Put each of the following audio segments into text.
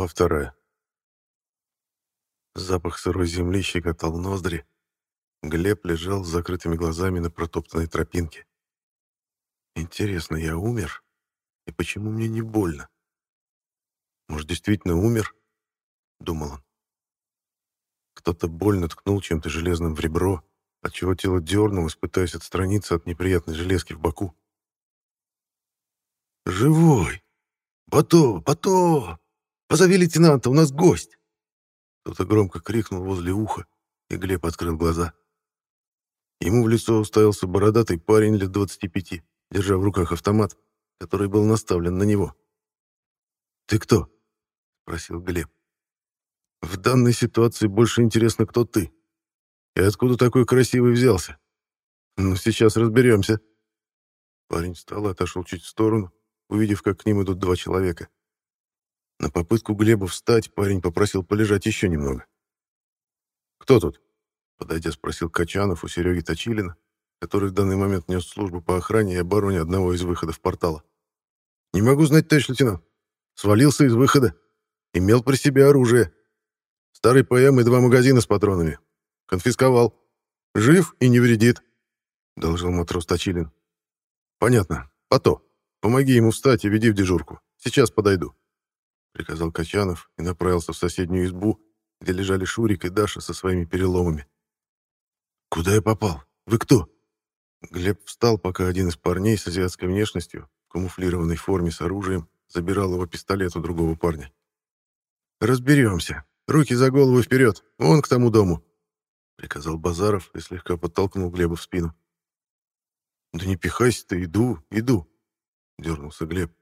Глава вторая. Запах сырой земли щекотал ноздри. Глеб лежал с закрытыми глазами на протоптанной тропинке. Интересно, я умер? И почему мне не больно? Может, действительно умер? Думал он. Кто-то больно ткнул чем-то железным в ребро, отчего тело дернулось, пытаясь отстраниться от неприятной железки в боку. «Живой! Бато! Бато! Позови лейтенанта, у нас гость!» Кто-то громко крикнул возле уха, и Глеб открыл глаза. Ему в лицо уставился бородатый парень лет 25, держа в руках автомат, который был наставлен на него. «Ты кто?» — спросил Глеб. «В данной ситуации больше интересно, кто ты. И откуда такой красивый взялся? Ну, сейчас разберемся». Парень встал и отошел чуть в сторону, увидев, как к ним идут два человека. На попытку Глеба встать парень попросил полежать еще немного. «Кто тут?» — подойдя, спросил Качанов у Сереги Точилина, который в данный момент нес службу по охране и обороне одного из выходов портала. «Не могу знать, товарищ лейтенант. Свалился из выхода. Имел при себе оружие. Старый ПМ и два магазина с патронами. Конфисковал. Жив и не вредит», — должил матрос Точилин. «Понятно. Пото. Помоги ему встать и веди в дежурку. Сейчас подойду», — приказал Качанов и направился в соседнюю избу, где лежали Шурик и Даша со своими переломами. «Куда я попал? Вы кто?» Глеб встал, пока один из парней с азиатской внешностью, в камуфлированной форме с оружием, забирал его пистолет у другого парня. «Разберемся. Руки за голову вперед. Вон к тому дому», — приказал Базаров и слегка подтолкнул Глеба в спину. «Да не пихайся ты, иду, иду», — дернулся Глеб.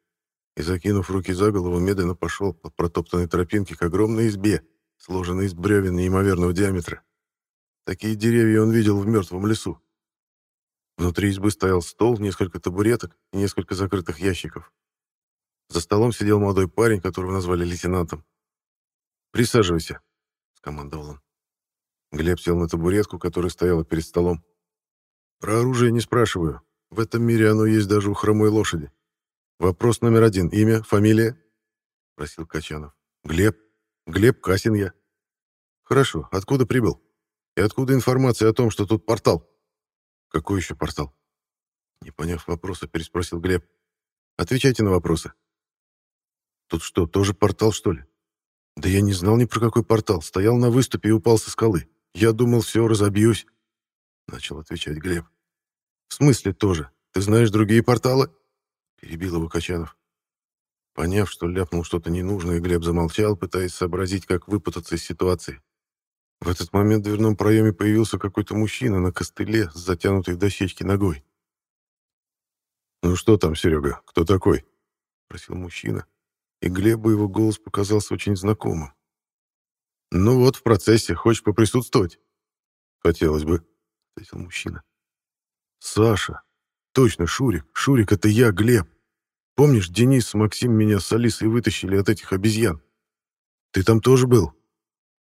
И, закинув руки за голову, медленно пошел по протоптанной тропинке к огромной избе, сложенной из бревен неимоверного диаметра. Такие деревья он видел в мертвом лесу. Внутри избы стоял стол, несколько табуреток и несколько закрытых ящиков. За столом сидел молодой парень, которого назвали лейтенантом. «Присаживайся», — скомандовал он. Глеб сел на табуретку, которая стояла перед столом. «Про оружие не спрашиваю. В этом мире оно есть даже у хромой лошади. Вопрос номер один. Имя, фамилия?» — просил Качанов. «Глеб. Глеб Касин я». «Хорошо. Откуда прибыл? И откуда информация о том, что тут портал?» «Какой еще портал?» Не поняв вопроса, переспросил Глеб. «Отвечайте на вопросы». «Тут что, тоже портал, что ли?» «Да я не знал ни про какой портал. Стоял на выступе и упал со скалы. Я думал, все, разобьюсь», — начал отвечать Глеб. «В смысле тоже? Ты знаешь другие порталы?» — перебил его Качанов. Поняв, что ляпнул что-то ненужное, Глеб замолчал, пытаясь сообразить, как выпутаться из ситуации. В этот момент в дверном проеме появился какой-то мужчина на костыле с затянутой в дощечки ногой. «Ну что там, Серега, кто такой?» — просил мужчина, и Глебу его голос показался очень знакомым. «Ну вот, в процессе. Хочешь поприсутствовать?» «Хотелось бы», — ответил мужчина. «Саша. Точно, Шурик. Шурик — это я, Глеб. Помнишь, Денис Максим меня с Алисой вытащили от этих обезьян? Ты там тоже был?»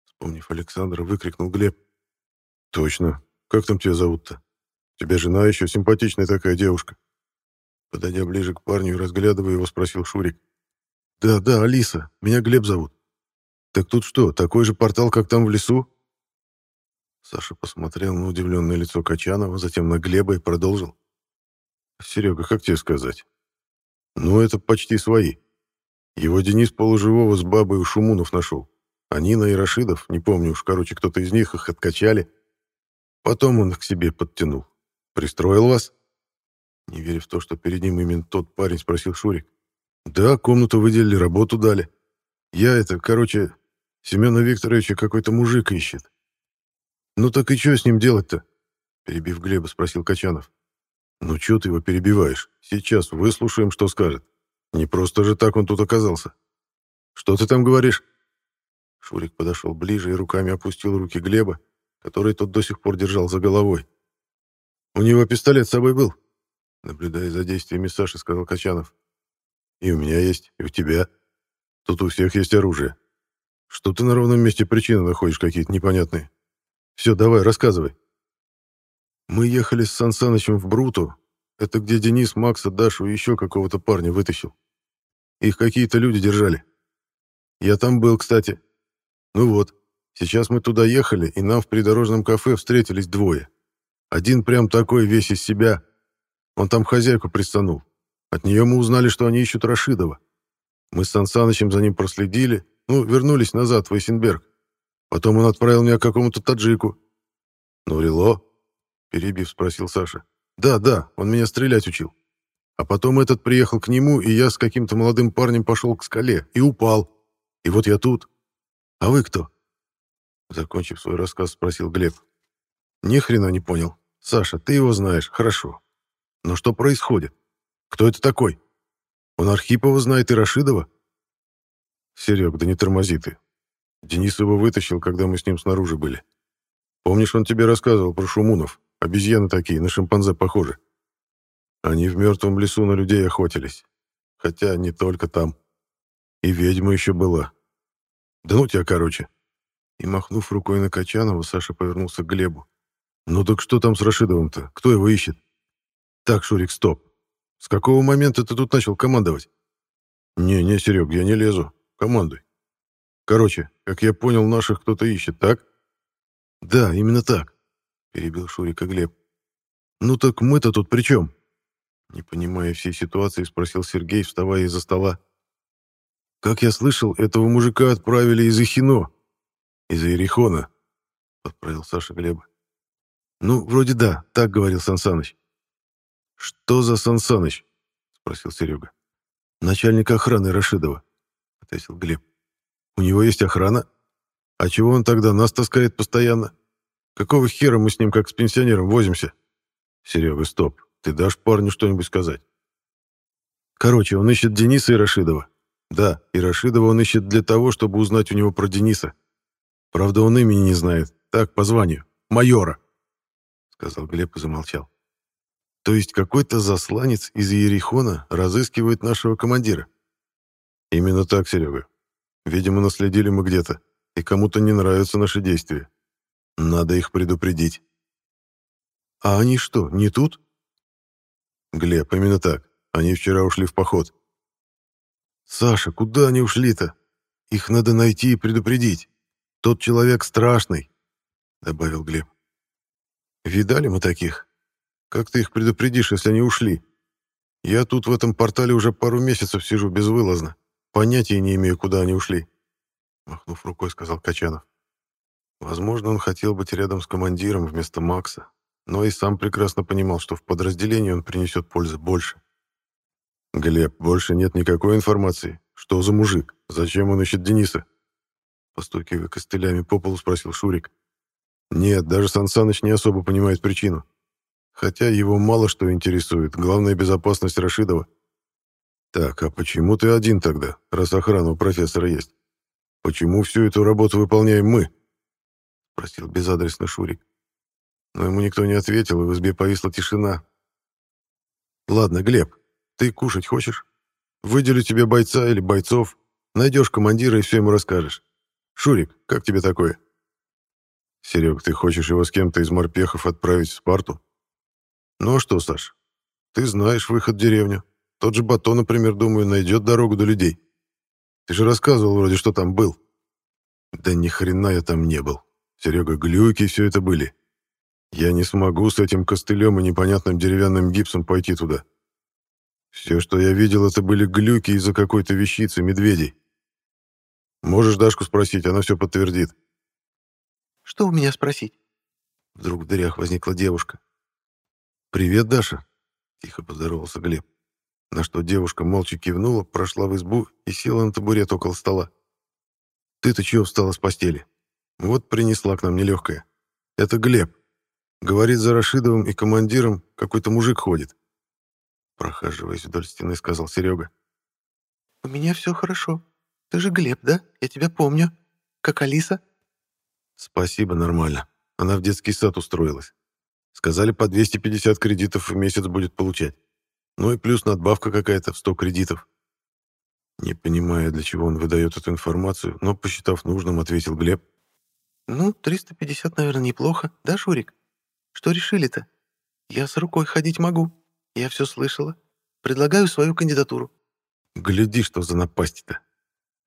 Вспомнив Александра, выкрикнул Глеб. «Точно. Как там тебя зовут-то? Тебя жена еще симпатичная такая девушка». Подойдя ближе к парню и разглядывая его, спросил Шурик. «Да, да, Алиса. Меня Глеб зовут. Так тут что, такой же портал, как там в лесу?» Саша посмотрел на удивленное лицо Качанова, затем на Глеба и продолжил. «Серега, как тебе сказать? Ну, это почти свои. Его Денис полуживого с бабой у Шумунов нашел. А Нина и Рашидов, не помню уж, короче, кто-то из них их откачали. Потом он их к себе подтянул. Пристроил вас?» Не веря в то, что перед ним именно тот парень, спросил Шурик. «Да, комнату выделили, работу дали. Я это, короче, Семена Викторовича какой-то мужик ищет». «Ну так и что с ним делать-то?» Перебив Глеба, спросил Качанов. «Ну что ты его перебиваешь? Сейчас выслушаем, что скажет. Не просто же так он тут оказался. Что ты там говоришь?» Шурик подошел ближе и руками опустил руки Глеба, который тот до сих пор держал за головой. «У него пистолет с собой был?» Наблюдая за действиями Саши, сказал Качанов. «И у меня есть, и у тебя. Тут у всех есть оружие. Что ты на ровном месте причины находишь какие-то непонятные? Все, давай, рассказывай». «Мы ехали с Сан Санычем в Бруту. Это где Денис, Макса, Дашу и еще какого-то парня вытащил. Их какие-то люди держали. Я там был, кстати. Ну вот, сейчас мы туда ехали, и нам в придорожном кафе встретились двое. Один прям такой весь из себя. Он там хозяйку пристанул. От нее мы узнали, что они ищут Рашидова. Мы с Сансанычем за ним проследили, ну, вернулись назад в Эйсенберг. Потом он отправил меня к какому-то таджику. «Ну, Рило?» — перебив, спросил Саша. «Да, да, он меня стрелять учил. А потом этот приехал к нему, и я с каким-то молодым парнем пошел к скале и упал. И вот я тут. А вы кто?» Закончив свой рассказ, спросил Глеб. «Ни хрена не понял. Саша, ты его знаешь, хорошо. Но что происходит? Кто это такой? Он Архипова знает и Рашидова? Серег, да не тормози ты. Денис его вытащил, когда мы с ним снаружи были. Помнишь, он тебе рассказывал про шумунов? Обезьяны такие, на шимпанзе похожи. Они в мертвом лесу на людей охотились. Хотя не только там. И ведьма еще была. Да ну тебя, короче. И, махнув рукой на Качанова, Саша повернулся к Глебу. «Ну так что там с Рашидовым-то? Кто его ищет?» «Так, Шурик, стоп. С какого момента ты тут начал командовать?» «Не-не, Серег, я не лезу. Командуй. Короче, как я понял, наших кто-то ищет, так?» «Да, именно так», — перебил Шурика Глеб. «Ну так мы-то тут при чем?» Не понимая всей ситуации, спросил Сергей, вставая из-за стола. «Как я слышал, этого мужика отправили из Ихино, из Иерихона», — подправил Саша Глеба. «Ну, вроде да, так говорил Сансаныч». «Что за Сансаныч?» — спросил Серега. «Начальник охраны Рашидова», — ответил Глеб. «У него есть охрана? А чего он тогда нас таскает постоянно? Какого хера мы с ним как с пенсионером возимся?» «Серега, стоп. Ты дашь парню что-нибудь сказать?» «Короче, он ищет Дениса и Рашидова. Да, и Рашидова он ищет для того, чтобы узнать у него про Дениса. Правда, он имени не знает. Так, по званию. Майора сказал Глеб и замолчал. То есть какой-то засланец из Иерихона разыскивает нашего командира? Именно так, Серега. Видимо, наследили мы где-то, и кому-то не нравятся наши действия. Надо их предупредить. А они что, не тут? Глеб, именно так. Они вчера ушли в поход. Саша, куда они ушли-то? Их надо найти и предупредить. Тот человек страшный, добавил Глеб. Видали мы таких? Как ты их предупредишь, если они ушли? Я тут в этом портале уже пару месяцев сижу безвылазно. Понятия не имею, куда они ушли. Махнув рукой, сказал Качанов. Возможно, он хотел быть рядом с командиром вместо Макса, но и сам прекрасно понимал, что в подразделении он принесет пользы больше. «Глеб, больше нет никакой информации. Что за мужик? Зачем он ищет Дениса?» Постукивая костылями по полу, спросил Шурик. Нет, даже Сан Саныч не особо понимает причину. Хотя его мало что интересует, главная безопасность Рашидова. Так, а почему ты один тогда, раз охрана у профессора есть? Почему всю эту работу выполняем мы? Спросил безадресно Шурик. Но ему никто не ответил, и в избе повисла тишина. Ладно, Глеб, ты кушать хочешь? Выделю тебе бойца или бойцов, найдешь командира и все ему расскажешь. Шурик, как тебе такое? Серег, ты хочешь его с кем-то из морпехов отправить в Спарту? Ну а что, Саш, ты знаешь выход в деревню. Тот же Батон, например, думаю, найдет дорогу до людей. Ты же рассказывал вроде, что там был. Да ни хрена я там не был. Серега, глюки все это были. Я не смогу с этим костылем и непонятным деревянным гипсом пойти туда. Все, что я видел, это были глюки из-за какой-то вещицы, медведей. Можешь Дашку спросить, она все подтвердит. Что у меня спросить?» Вдруг в дырях возникла девушка. «Привет, Даша!» — тихо поздоровался Глеб. На что девушка молча кивнула, прошла в избу и села на табурет около стола. «Ты-то чего встала с постели? Вот принесла к нам нелегкая. Это Глеб. Говорит, за Рашидовым и командиром какой-то мужик ходит». Прохаживаясь вдоль стены, сказал Серега. «У меня все хорошо. Ты же Глеб, да? Я тебя помню. Как Алиса?» Спасибо, нормально. Она в детский сад устроилась. Сказали, по 250 кредитов в месяц будет получать. Ну и плюс надбавка какая-то в 100 кредитов. Не понимая, для чего он выдает эту информацию, но, посчитав нужным, ответил Глеб. «Ну, 350, наверное, неплохо, да, Шурик? Что решили-то? Я с рукой ходить могу. Я все слышала. Предлагаю свою кандидатуру». «Гляди, что за напасть-то.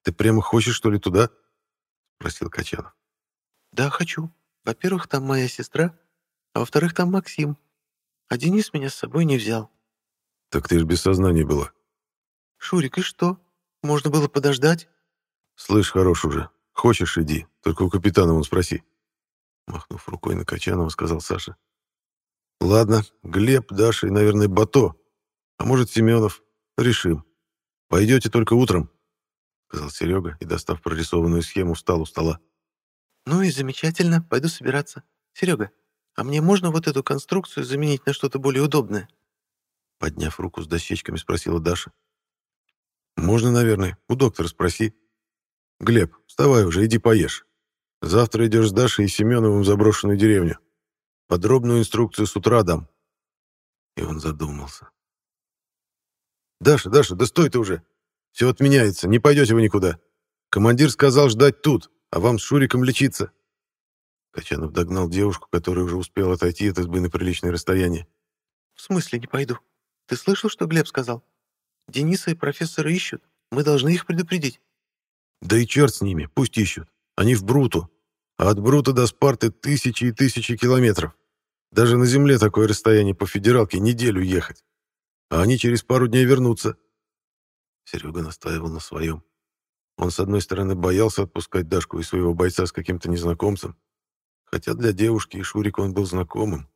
Ты прямо хочешь, что ли, туда?» — спросил Качанов. «Да, хочу. Во-первых, там моя сестра, а во-вторых, там Максим. А Денис меня с собой не взял». «Так ты ж без сознания была». «Шурик, и что? Можно было подождать?» «Слышь, хорош уже. Хочешь, иди. Только у капитана вон спроси». Махнув рукой на Качанова, сказал Саша. «Ладно, Глеб, Даша и, наверное, Бато. А может, Семенов. Решим. Пойдете только утром», — сказал Серега и, достав прорисованную схему, встал у стола. «Ну и замечательно. Пойду собираться. Серега, а мне можно вот эту конструкцию заменить на что-то более удобное?» Подняв руку с дощечками, спросила Даша. «Можно, наверное. У доктора спроси. Глеб, вставай уже, иди поешь. Завтра идешь с Дашей и Семеновым в заброшенную деревню. Подробную инструкцию с утра дам». И он задумался. «Даша, Даша, да стой ты уже! Все отменяется, не пойдете вы никуда. Командир сказал ждать тут, а вам с Шуриком лечиться». Качанов догнал девушку, которая уже успела отойти от избы на приличное расстояние. «В смысле не пойду? Ты слышал, что Глеб сказал? Дениса и профессора ищут. Мы должны их предупредить». «Да и черт с ними, пусть ищут. Они в Бруту. А от Брута до Спарты тысячи и тысячи километров. Даже на Земле такое расстояние по федералке неделю ехать. А они через пару дней вернутся. Серега настаивал на своем. Он, с одной стороны, боялся отпускать Дашку и своего бойца с каким-то незнакомцем, хотя для девушки и Шурика он был знакомым.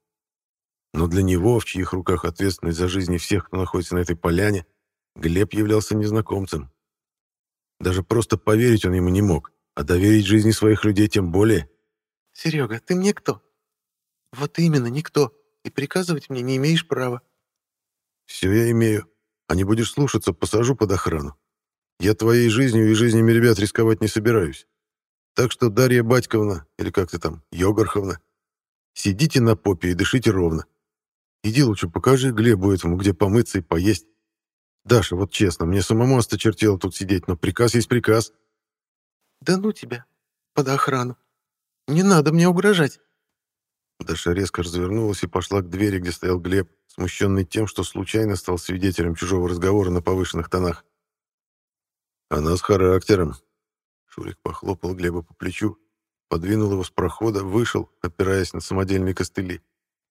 Но для него, в чьих руках ответственность за жизни всех, кто находится на этой поляне, Глеб являлся незнакомцем. Даже просто поверить он ему не мог, а доверить жизни своих людей тем более. «Серега, ты мне кто?» «Вот именно, никто, и приказывать мне не имеешь права». «Все я имею. А не будешь слушаться, посажу под охрану. Я твоей жизнью и жизнями ребят рисковать не собираюсь. Так что, Дарья Батьковна, или как ты там, Йогарховна, сидите на попе и дышите ровно. Иди лучше покажи Глебу этому, где помыться и поесть. Даша, вот честно, мне самому осточертело тут сидеть, но приказ есть приказ». «Да ну тебя, под охрану. Не надо мне угрожать». Даша резко развернулась и пошла к двери, где стоял Глеб, смущенный тем, что случайно стал свидетелем чужого разговора на повышенных тонах. «Она с характером». Шурик похлопал Глеба по плечу, подвинул его с прохода, вышел, опираясь на самодельные костыли,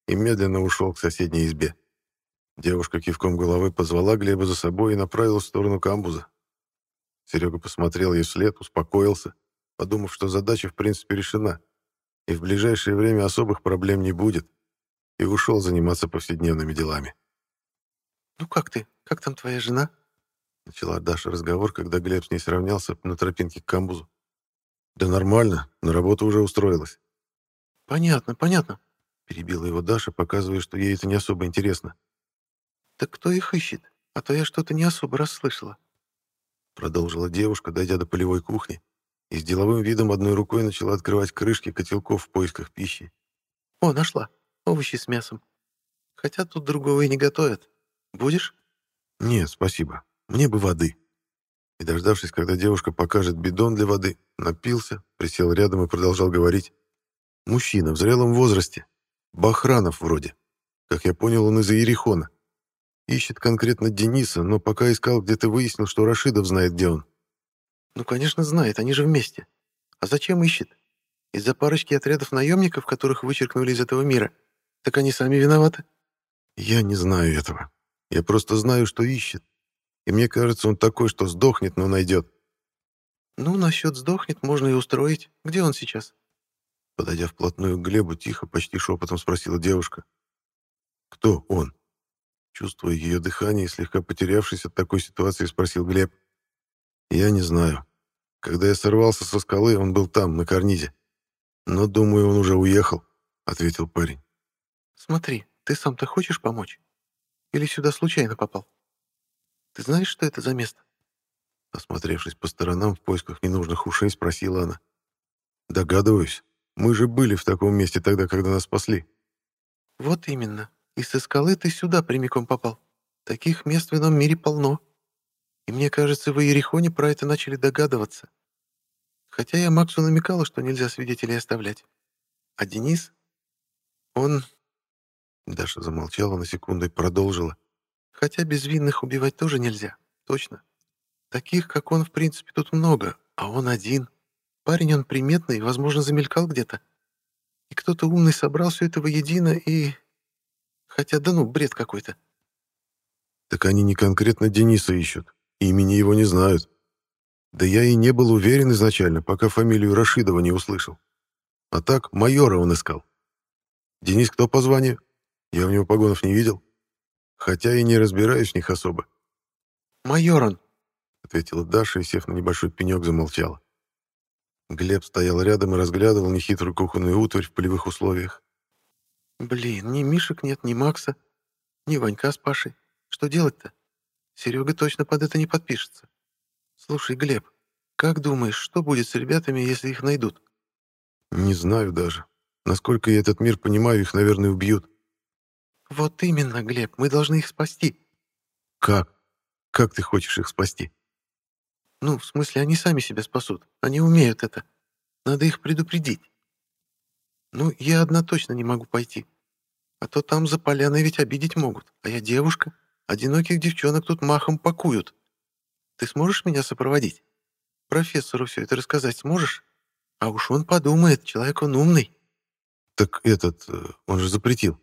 и медленно ушел к соседней избе. Девушка кивком головы позвала Глеба за собой и направилась в сторону камбуза. Серега посмотрел ей вслед, успокоился, подумав, что задача в принципе решена, и в ближайшее время особых проблем не будет, и ушел заниматься повседневными делами. «Ну как ты? Как там твоя жена?» Начала Даша разговор, когда Глеб с ней сравнялся на тропинке к камбузу. «Да нормально, на работу уже устроилась». «Понятно, понятно», — перебила его Даша, показывая, что ей это не особо интересно. «Так кто их ищет? А то я что-то не особо расслышала». Продолжила девушка, дойдя до полевой кухни, и с деловым видом одной рукой начала открывать крышки котелков в поисках пищи. «О, нашла. Овощи с мясом. Хотя тут другого и не готовят. Будешь?» «Нет, спасибо. Мне бы воды». И, дождавшись, когда девушка покажет бидон для воды, напился, присел рядом и продолжал говорить. «Мужчина в зрелом возрасте. Бахранов вроде. Как я понял, он из Иерихона. Ищет конкретно Дениса, но пока искал, где-то выяснил, что Рашидов знает, где он. Ну, конечно, знает, они же вместе. А зачем ищет? Из-за парочки отрядов наемников, которых вычеркнули из этого мира. Так они сами виноваты? Я не знаю этого. Я просто знаю, что ищет. И мне кажется, он такой, что сдохнет, но найдет. Ну, насчет сдохнет можно и устроить. Где он сейчас? Подойдя вплотную к Глебу, тихо, почти шепотом спросила девушка. Кто он? Чувствуя ее дыхание и слегка потерявшись от такой ситуации, спросил Глеб. «Я не знаю. Когда я сорвался со скалы, он был там, на карнизе. Но, думаю, он уже уехал», — ответил парень. «Смотри, ты сам-то хочешь помочь? Или сюда случайно попал? Ты знаешь, что это за место?» Осмотревшись по сторонам в поисках ненужных ушей, спросила она. «Догадываюсь. Мы же были в таком месте тогда, когда нас спасли». «Вот именно. И со скалы ты сюда прямиком попал. Таких мест в ином мире полно. И мне кажется, в Иерихоне про это начали догадываться. Хотя я Максу намекала, что нельзя свидетелей оставлять. А Денис? Он... Даша замолчала на секунду и продолжила. Хотя безвинных убивать тоже нельзя, точно. Таких, как он, в принципе, тут много, а он один. Парень он приметный, возможно, замелькал где-то. И кто-то умный собрал все это воедино и... Хотя, да ну, бред какой-то. Так они не конкретно Дениса ищут, имени его не знают. Да я и не был уверен изначально, пока фамилию Рашидова не услышал. А так, майора он искал. Денис кто по званию? Я у него погонов не видел. Хотя и не разбираюсь в них особо. «Майор он», — ответила Даша и, сев на небольшой пенек, замолчала. Глеб стоял рядом и разглядывал нехитрую кухонную утварь в полевых условиях. «Блин, ни Мишек нет, ни Макса, ни Ванька с Пашей. Что делать-то? Серега точно под это не подпишется. Слушай, Глеб, как думаешь, что будет с ребятами, если их найдут?» «Не знаю даже. Насколько я этот мир понимаю, их, наверное, убьют». «Вот именно, Глеб, мы должны их спасти». «Как? Как ты хочешь их спасти?» «Ну, в смысле, они сами себя спасут. Они умеют это. Надо их предупредить». «Ну, я одна точно не могу пойти. А то там за поляной ведь обидеть могут. А я девушка. Одиноких девчонок тут махом пакуют. Ты сможешь меня сопроводить? Профессору все это рассказать сможешь? А уж он подумает, человек он умный». «Так этот, э, он же запретил».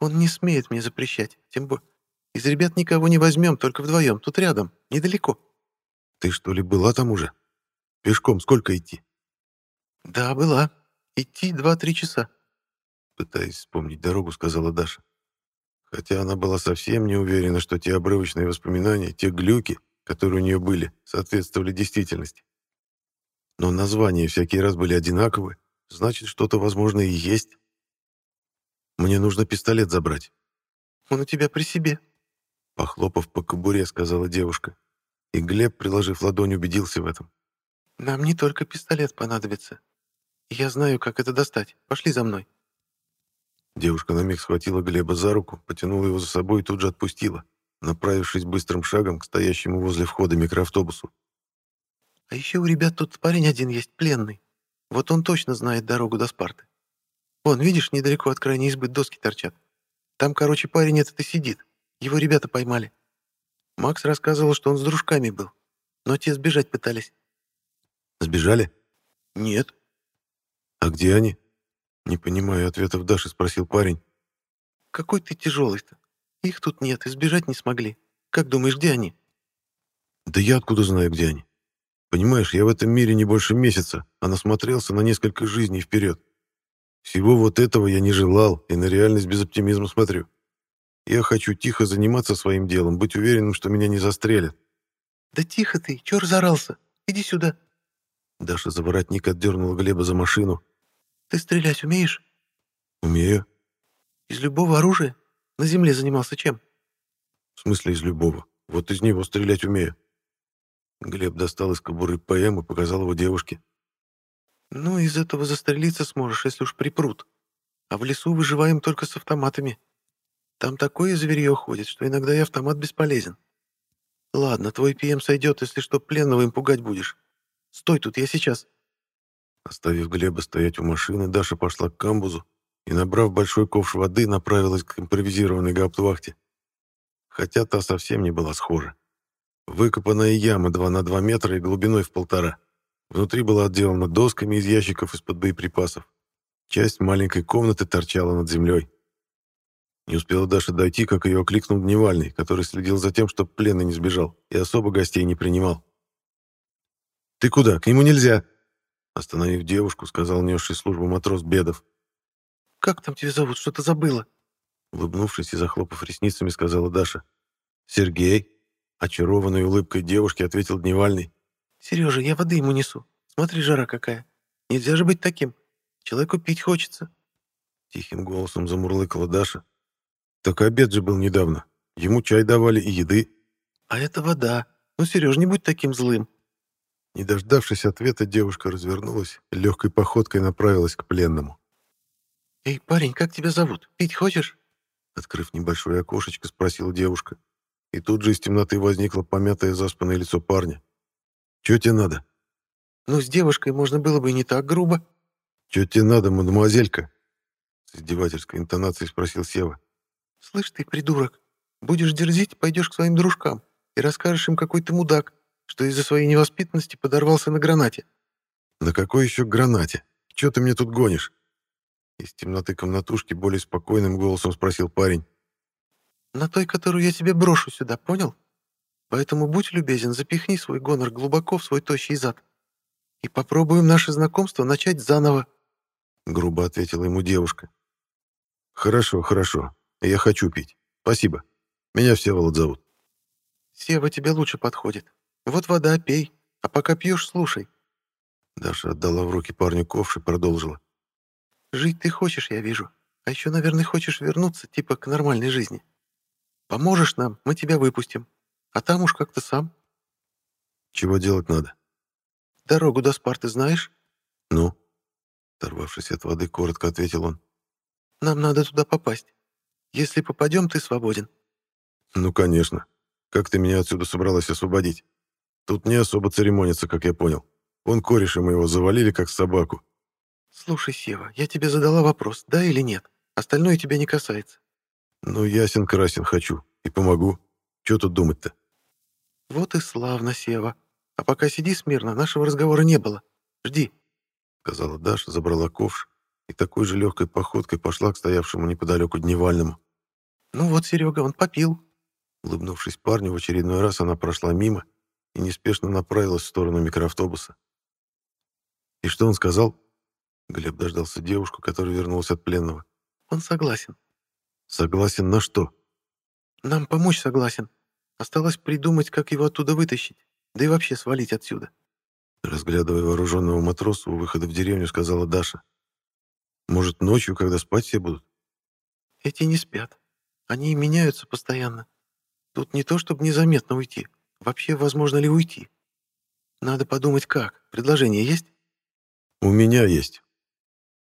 «Он не смеет мне запрещать. Тем более, из ребят никого не возьмем, только вдвоем. Тут рядом, недалеко». «Ты что ли была там уже? Пешком сколько идти?» «Да, была. Идти два-три часа». Пытаясь вспомнить дорогу, сказала Даша. Хотя она была совсем не уверена, что те обрывочные воспоминания, те глюки, которые у нее были, соответствовали действительности. Но названия всякий раз были одинаковы, значит, что-то, возможно, и есть. Мне нужно пистолет забрать. «Он у тебя при себе», — похлопав по кобуре, сказала девушка. И Глеб, приложив ладонь, убедился в этом. «Нам не только пистолет понадобится. Я знаю, как это достать. Пошли за мной». Девушка на миг схватила Глеба за руку, потянула его за собой и тут же отпустила, направившись быстрым шагом к стоящему возле входа микроавтобусу. «А еще у ребят тут парень один есть, пленный. Вот он точно знает дорогу до Спарты. Вон, видишь, недалеко от крайней избы доски торчат. Там, короче, парень этот и сидит. Его ребята поймали. Макс рассказывал, что он с дружками был, но те сбежать пытались. Сбежали? Нет. А где они? Не понимая ответов Даши, спросил парень. Какой ты тяжелый-то? Их тут нет, и сбежать не смогли. Как думаешь, где они? Да я откуда знаю, где они? Понимаешь, я в этом мире не больше месяца, а насмотрелся на несколько жизней вперед. Всего вот этого я не желал и на реальность без оптимизма смотрю. Я хочу тихо заниматься своим делом, быть уверенным, что меня не застрелят. «Да тихо ты, чё разорался? Иди сюда!» Даша за воротник отдернула Глеба за машину, ты стрелять умеешь? Умею. Из любого оружия? На земле занимался чем? В смысле из любого? Вот из него стрелять умею. Глеб достал из кобуры ПМ и показал его девушке. Ну, из этого застрелиться сможешь, если уж припрут. А в лесу выживаем только с автоматами. Там такое зверье ходит, что иногда и автомат бесполезен. Ладно, твой ПМ сойдет, если что, пленного им пугать будешь. Стой тут, я сейчас. Оставив Глеба стоять у машины, Даша пошла к камбузу и, набрав большой ковш воды, направилась к импровизированной гауптвахте. Хотя та совсем не была схожа. Выкопанная яма 2 на 2 метра и глубиной в полтора. Внутри была отделана досками из ящиков из-под боеприпасов. Часть маленькой комнаты торчала над землей. Не успела Даша дойти, как ее окликнул Дневальный, который следил за тем, чтобы пленный не сбежал, и особо гостей не принимал. «Ты куда? К нему нельзя!» Остановив девушку, сказал несший службу матрос Бедов. «Как там тебя зовут? Что-то забыла?» Улыбнувшись и захлопав ресницами, сказала Даша. «Сергей?» Очарованной улыбкой девушки ответил Дневальный. «Сережа, я воды ему несу. Смотри, жара какая. Нельзя же быть таким. Человеку пить хочется». Тихим голосом замурлыкала Даша. «Так обед же был недавно. Ему чай давали и еды». «А это вода. Ну, Сереж, не будь таким злым. Не дождавшись ответа, девушка развернулась и легкой походкой направилась к пленному. «Эй, парень, как тебя зовут? Пить хочешь?» Открыв небольшое окошечко, спросила девушка. И тут же из темноты возникло помятое заспанное лицо парня. «Чё тебе надо?» «Ну, с девушкой можно было бы и не так грубо». «Чё тебе надо, мадемуазелька?» С издевательской интонацией спросил Сева. «Слышь ты, придурок, будешь дерзить, пойдешь к своим дружкам и расскажешь им, какой ты мудак. Что из-за своей невоспитанности подорвался на гранате. На какой еще гранате? Чего ты мне тут гонишь? Из темноты комнатушки более спокойным голосом спросил парень. На той, которую я тебе брошу сюда, понял? Поэтому будь любезен, запихни свой гонор глубоко в свой тощий зад. И попробуем наше знакомство начать заново. Грубо ответила ему девушка. Хорошо, хорошо. Я хочу пить. Спасибо. Меня Всеволод зовут. Сева тебе лучше подходит. Вот вода, пей. А пока пьешь, слушай. Даша отдала в руки парню ковш и продолжила. Жить ты хочешь, я вижу. А еще, наверное, хочешь вернуться, типа, к нормальной жизни. Поможешь нам, мы тебя выпустим. А там уж как-то сам. Чего делать надо? Дорогу до Спарты знаешь? Ну? Оторвавшись от воды, коротко ответил он. Нам надо туда попасть. Если попадем, ты свободен. Ну, конечно. Как ты меня отсюда собралась освободить? Тут не особо церемонится, как я понял. Он кореша моего завалили, как собаку. Слушай, Сева, я тебе задала вопрос, да или нет? Остальное тебя не касается. Ну, ясен-красен хочу. И помогу. Чего тут думать-то? Вот и славно, Сева. А пока сиди смирно, нашего разговора не было. Жди. Сказала Даша, забрала ковш и такой же легкой походкой пошла к стоявшему неподалеку дневальному. Ну вот, Серега, он попил. Улыбнувшись парню, в очередной раз она прошла мимо и неспешно направилась в сторону микроавтобуса. «И что он сказал?» Глеб дождался девушку, которая вернулась от пленного. «Он согласен». «Согласен на что?» «Нам помочь согласен. Осталось придумать, как его оттуда вытащить, да и вообще свалить отсюда». Разглядывая вооруженного матроса у выхода в деревню, сказала Даша. «Может, ночью, когда спать все будут?» «Эти не спят. Они меняются постоянно. Тут не то, чтобы незаметно уйти. Вообще, возможно ли уйти? Надо подумать, как. Предложение есть?» «У меня есть».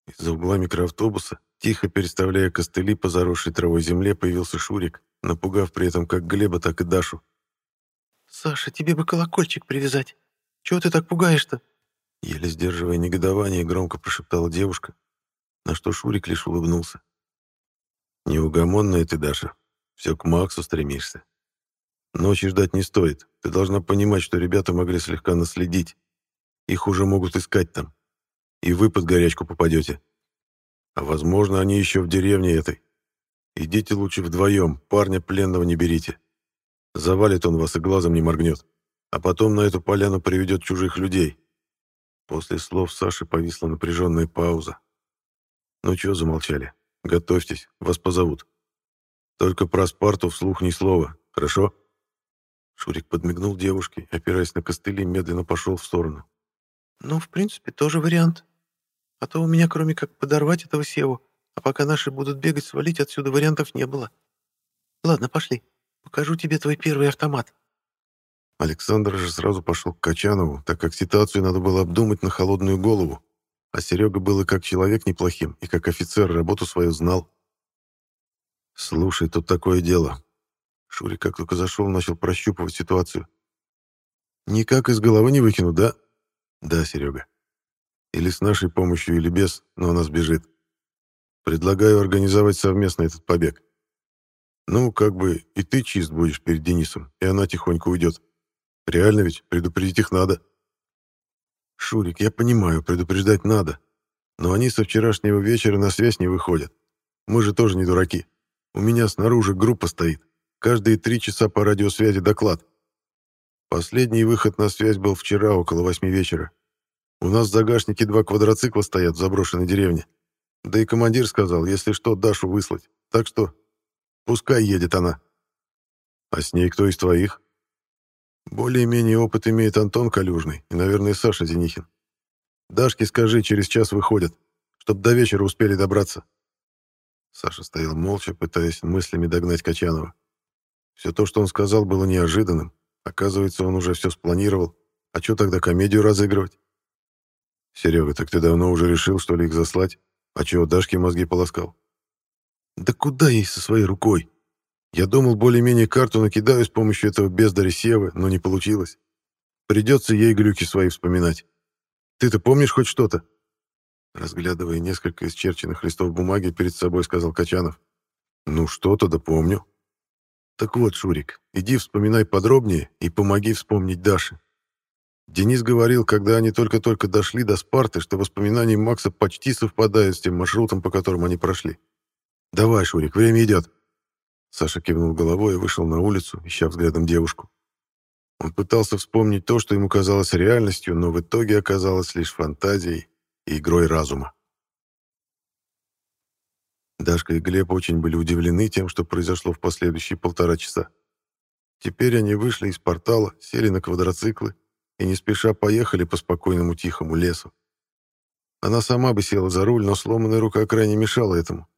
Из-за угла микроавтобуса, тихо переставляя костыли по заросшей травой земле, появился Шурик, напугав при этом как Глеба, так и Дашу. «Саша, тебе бы колокольчик привязать. Чего ты так пугаешь-то?» Еле сдерживая негодование, громко прошептала девушка, на что Шурик лишь улыбнулся. «Неугомонная ты, Даша. Все к Максу стремишься. Ночи ждать не стоит. Ты должна понимать, что ребята могли слегка наследить. Их уже могут искать там. И вы под горячку попадете. А возможно, они еще в деревне этой. Идите лучше вдвоем, парня пленного не берите. Завалит он вас и глазом не моргнет. А потом на эту поляну приведет чужих людей. После слов Саши повисла напряженная пауза. Ну чего замолчали? Готовьтесь, вас позовут. Только про Спарту вслух ни слова, хорошо?» Шурик подмигнул девушке, опираясь на костыли, медленно пошел в сторону. «Ну, в принципе, тоже вариант. А то у меня, кроме как подорвать этого Севу, а пока наши будут бегать, свалить отсюда вариантов не было. Ладно, пошли. Покажу тебе твой первый автомат». Александр же сразу пошел к Качанову, так как ситуацию надо было обдумать на холодную голову, а Серега был и как человек неплохим, и как офицер работу свою знал. «Слушай, тут такое дело». Шурик как только зашел, начал прощупывать ситуацию. «Никак из головы не выкину, да?» «Да, Серега. Или с нашей помощью, или без, но она сбежит. Предлагаю организовать совместно этот побег. Ну, как бы и ты чист будешь перед Денисом, и она тихонько уйдет. Реально ведь, предупредить их надо». «Шурик, я понимаю, предупреждать надо. Но они со вчерашнего вечера на связь не выходят. Мы же тоже не дураки. У меня снаружи группа стоит. Каждые три часа по радиосвязи доклад. Последний выход на связь был вчера около восьми вечера. У нас в загашнике два квадроцикла стоят в заброшенной деревне. Да и командир сказал, если что, Дашу выслать. Так что пускай едет она. А с ней кто из твоих? Более-менее опыт имеет Антон Калюжный и, наверное, Саша Зенихин. Дашке скажи, через час выходят, чтоб до вечера успели добраться. Саша стоял молча, пытаясь мыслями догнать Качанова. Все то, что он сказал, было неожиданным. Оказывается, он уже все спланировал. А что тогда комедию разыгрывать? Серега, так ты давно уже решил, что ли, их заслать? А чего Дашке мозги полоскал? Да куда ей со своей рукой? Я думал, более-менее карту накидаю с помощью этого бездаря Севы, но не получилось. Придется ей глюки свои вспоминать. Ты-то помнишь хоть что-то?» Разглядывая несколько исчерченных листов бумаги, перед собой сказал Качанов. «Ну, что-то да помню». «Так вот, Шурик, иди вспоминай подробнее и помоги вспомнить Даше. Денис говорил, когда они только-только дошли до Спарты, что воспоминания Макса почти совпадают с тем маршрутом, по которому они прошли. «Давай, Шурик, время идет». Саша кивнул головой и вышел на улицу, ища взглядом девушку. Он пытался вспомнить то, что ему казалось реальностью, но в итоге оказалось лишь фантазией и игрой разума. Дашка и Глеб очень были удивлены тем, что произошло в последующие полтора часа. Теперь они вышли из портала, сели на квадроциклы и не спеша поехали по спокойному тихому лесу. Она сама бы села за руль, но сломанная рука крайне мешала этому.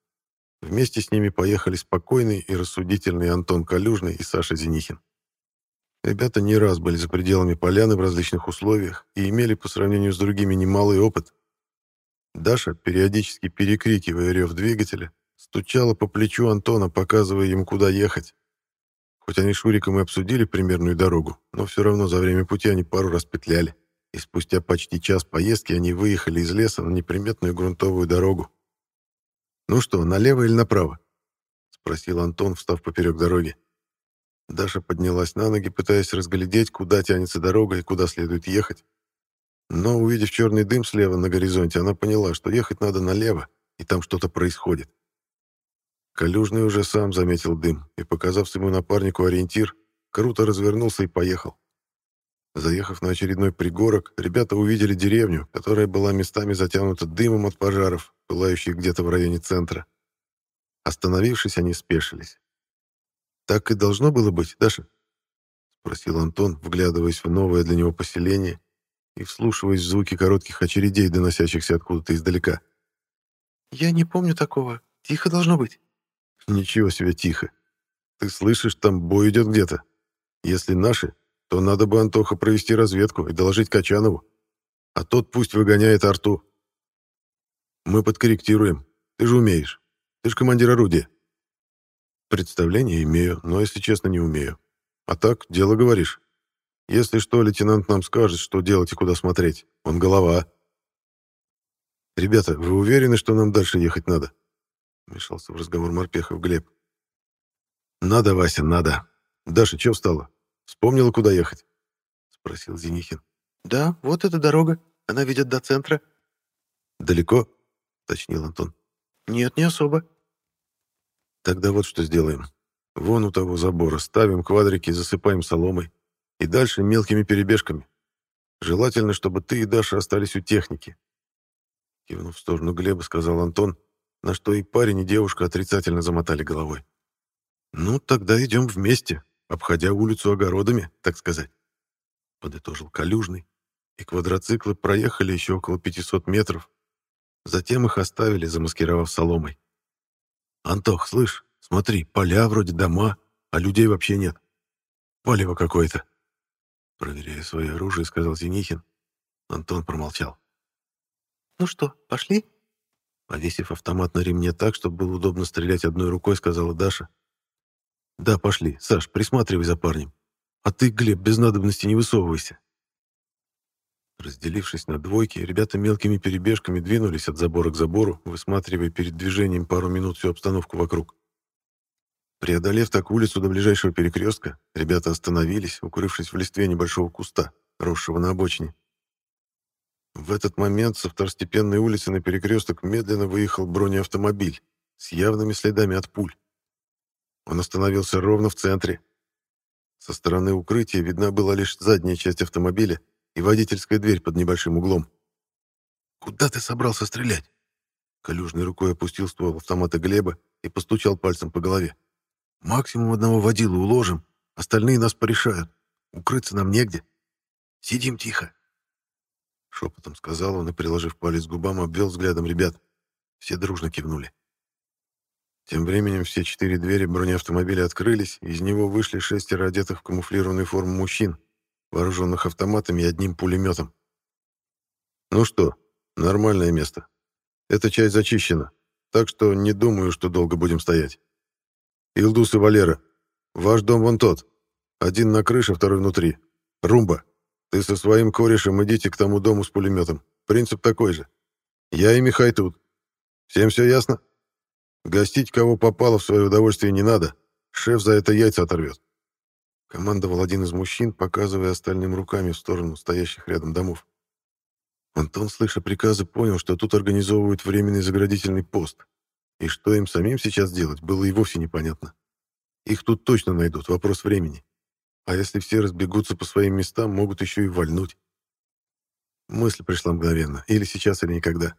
Вместе с ними поехали спокойный и рассудительный Антон Калюжный и Саша Зенихин. Ребята не раз были за пределами поляны в различных условиях и имели по сравнению с другими немалый опыт. Даша, периодически перекрикивая рев двигателя, стучала по плечу Антона, показывая ему, куда ехать. Хоть они с Шуриком и обсудили примерную дорогу, но все равно за время пути они пару раз петляли, и спустя почти час поездки они выехали из леса на неприметную грунтовую дорогу. «Ну что, налево или направо?» — спросил Антон, встав поперек дороги. Даша поднялась на ноги, пытаясь разглядеть, куда тянется дорога и куда следует ехать. Но, увидев черный дым слева на горизонте, она поняла, что ехать надо налево, и там что-то происходит. Калюжный уже сам заметил дым и, показав своему напарнику ориентир, круто развернулся и поехал. Заехав на очередной пригорок, ребята увидели деревню, которая была местами затянута дымом от пожаров, пылающих где-то в районе центра. Остановившись, они спешились. «Так и должно было быть, Даша?» — спросил Антон, вглядываясь в новое для него поселение и вслушиваясь в звуки коротких очередей, доносящихся откуда-то издалека. «Я не помню такого. Тихо должно быть». Ничего себе тихо. Ты слышишь, там бой идет где-то. Если наши, то надо бы Антоха провести разведку и доложить Качанову. А тот пусть выгоняет арту. Мы подкорректируем. Ты же умеешь. Ты же командир орудия. Представление имею, но, если честно, не умею. А так, дело говоришь. Если что, лейтенант нам скажет, что делать и куда смотреть. Он голова. Ребята, вы уверены, что нам дальше ехать надо? Вмешался в разговор Морпехов Глеб. «Надо, Вася, надо. Даша, что встала? Вспомнила, куда ехать?» Спросил Зенихин. «Да, вот эта дорога. Она ведет до центра». «Далеко?» Уточнил Антон. «Нет, не особо». «Тогда вот что сделаем. Вон у того забора ставим квадрики и засыпаем соломой. И дальше мелкими перебежками. Желательно, чтобы ты и Даша остались у техники». Кивнув в сторону Глеба, сказал Антон на что и парень, и девушка отрицательно замотали головой. «Ну, тогда идем вместе, обходя улицу огородами, так сказать», — подытожил Калюжный, и квадроциклы проехали еще около 500 метров. Затем их оставили, замаскировав соломой. «Антох, слышь, смотри, поля вроде дома, а людей вообще нет. Палево какое-то». Проверяя свое оружие, сказал Зенихин. Антон промолчал. «Ну что, пошли?» Повесив автомат на ремне так, чтобы было удобно стрелять одной рукой, сказала Даша. «Да, пошли. Саш, присматривай за парнем. А ты, Глеб, без надобности не высовывайся». Разделившись на двойки, ребята мелкими перебежками двинулись от забора к забору, высматривая перед движением пару минут всю обстановку вокруг. Преодолев так улицу до ближайшего перекрестка, ребята остановились, укрывшись в листве небольшого куста, росшего на обочине. В этот момент со второстепенной улицы на перекресток медленно выехал бронеавтомобиль с явными следами от пуль. Он остановился ровно в центре. Со стороны укрытия видна была лишь задняя часть автомобиля и водительская дверь под небольшим углом. «Куда ты собрался стрелять?» Калюжной рукой опустил ствол автомата Глеба и постучал пальцем по голове. «Максимум одного водила уложим, остальные нас порешают. Укрыться нам негде. Сидим тихо, Шепотом сказал он и, приложив палец к губам, обвел взглядом ребят. Все дружно кивнули. Тем временем все четыре двери бронеавтомобиля открылись, из него вышли шестеро одетых в камуфлированную форму мужчин, вооруженных автоматами и одним пулеметом. «Ну что, нормальное место. Эта часть зачищена, так что не думаю, что долго будем стоять. Илдус и Валера, ваш дом вон тот. Один на крыше, второй внутри. Румба, ты со своим корешем идите к тому дому с пулеметом. Принцип такой же. Я и Михай тут. Всем все ясно? Гостить кого попало в свое удовольствие не надо. Шеф за это яйца оторвет. — командовал один из мужчин, показывая остальным руками в сторону стоящих рядом домов. Антон, слыша приказы, понял, что тут организовывают временный заградительный пост. И что им самим сейчас делать, было и вовсе непонятно. Их тут точно найдут, вопрос времени. А если все разбегутся по своим местам, могут еще и вальнуть. Мысль пришла мгновенно, или сейчас, или никогда.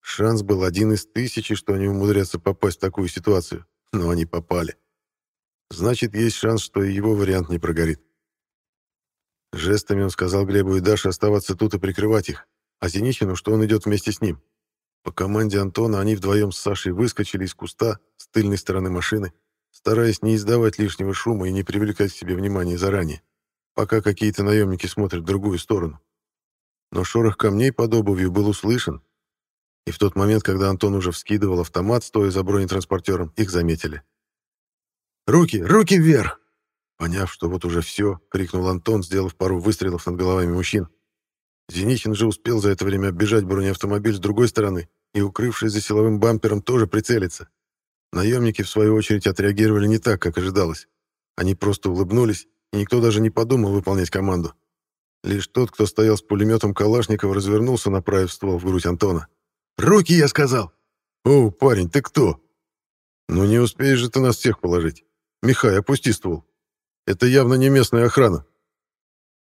Шанс был один из тысячи, что они умудрятся попасть в такую ситуацию, но они попали. Значит, есть шанс, что и его вариант не прогорит. Жестами он сказал Глебу и Даше оставаться тут и прикрывать их, а Зеничину, что он идет вместе с ним. По команде Антона они вдвоем с Сашей выскочили из куста с тыльной стороны машины, стараясь не издавать лишнего шума и не привлекать к себе внимания заранее, пока какие-то наемники смотрят в другую сторону. Но шорох камней под обувью был услышан, и в тот момент, когда Антон уже вскидывал автомат, стоя за бронетранспортером, их заметили. «Руки! Руки вверх!» Поняв, что вот уже все, крикнул Антон, сделав пару выстрелов над головами мужчин. Зенихин же успел за это время оббежать бронеавтомобиль с другой стороны и, укрывшись за силовым бампером, тоже прицелиться. Наемники, в свою очередь, отреагировали не так, как ожидалось. Они просто улыбнулись, и никто даже не подумал выполнять команду. Лишь тот, кто стоял с пулеметом Калашникова, развернулся, направив ствол в грудь Антона. «Руки, я сказал!» «О, парень, ты кто?» «Ну не успеешь же ты нас всех положить. Михай, опусти ствол. Это явно не местная охрана».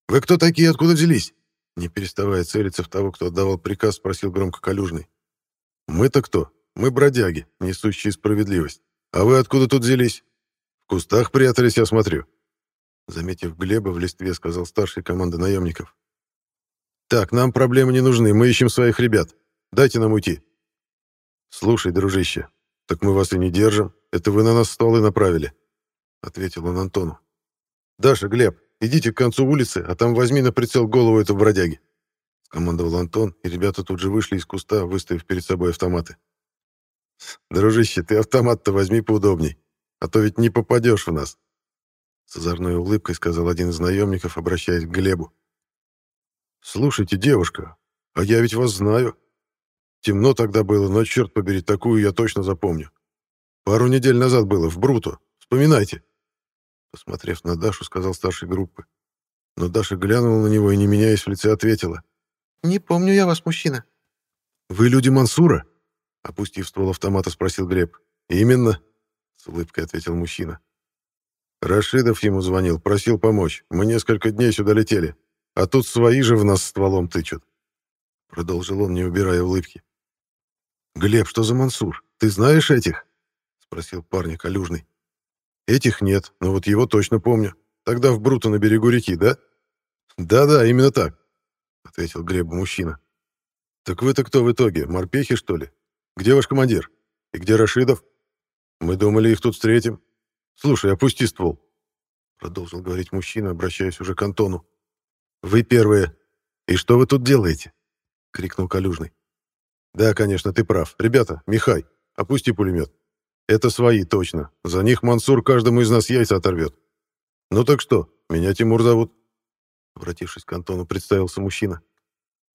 «Вы кто такие, откуда взялись?» Не переставая целиться в того, кто отдавал приказ, спросил громко Калюжный. «Мы-то кто? Мы бродяги, несущие справедливость. А вы откуда тут взялись? В кустах прятались, я смотрю». Заметив Глеба в листве, сказал старший команда наемников. «Так, нам проблемы не нужны, мы ищем своих ребят. Дайте нам уйти». «Слушай, дружище, так мы вас и не держим. Это вы на нас стволы направили», — ответил он Антону. «Даша, Глеб, Идите к концу улицы, а там возьми на прицел голову этого бродяги», — скомандовал Антон, и ребята тут же вышли из куста, выставив перед собой автоматы. «Дружище, ты автомат-то возьми поудобней, а то ведь не попадешь в нас», — с озорной улыбкой сказал один из наемников, обращаясь к Глебу. «Слушайте, девушка, а я ведь вас знаю. Темно тогда было, но, черт побери, такую я точно запомню. Пару недель назад было, в Бруту. Вспоминайте». Посмотрев на Дашу, сказал старшей группы. Но Даша глянула на него и, не меняясь в лице, ответила. «Не помню я вас, мужчина». «Вы люди Мансура?» Опустив ствол автомата, спросил Глеб. «Именно», — с улыбкой ответил мужчина. Рашидов ему звонил, просил помочь. Мы несколько дней сюда летели, а тут свои же в нас стволом тычут. Продолжил он, не убирая улыбки. «Глеб, что за Мансур? Ты знаешь этих?» — спросил парня Калюжный. Этих нет, но вот его точно помню. Тогда в Бруто на берегу реки, да? Да-да, именно так, ответил Глебу мужчина. Так вы-то кто в итоге, морпехи, что ли? Где ваш командир? И где Рашидов? Мы думали, их тут встретим. Слушай, опусти ствол, продолжил говорить мужчина, обращаясь уже к Антону. Вы первые. И что вы тут делаете? крикнул Калюжный. Да, конечно, ты прав. Ребята, Михай, опусти пулемет. Это свои, точно. За них Мансур каждому из нас яйца оторвет. Ну так что, меня Тимур зовут?» Обратившись к Антону, представился мужчина.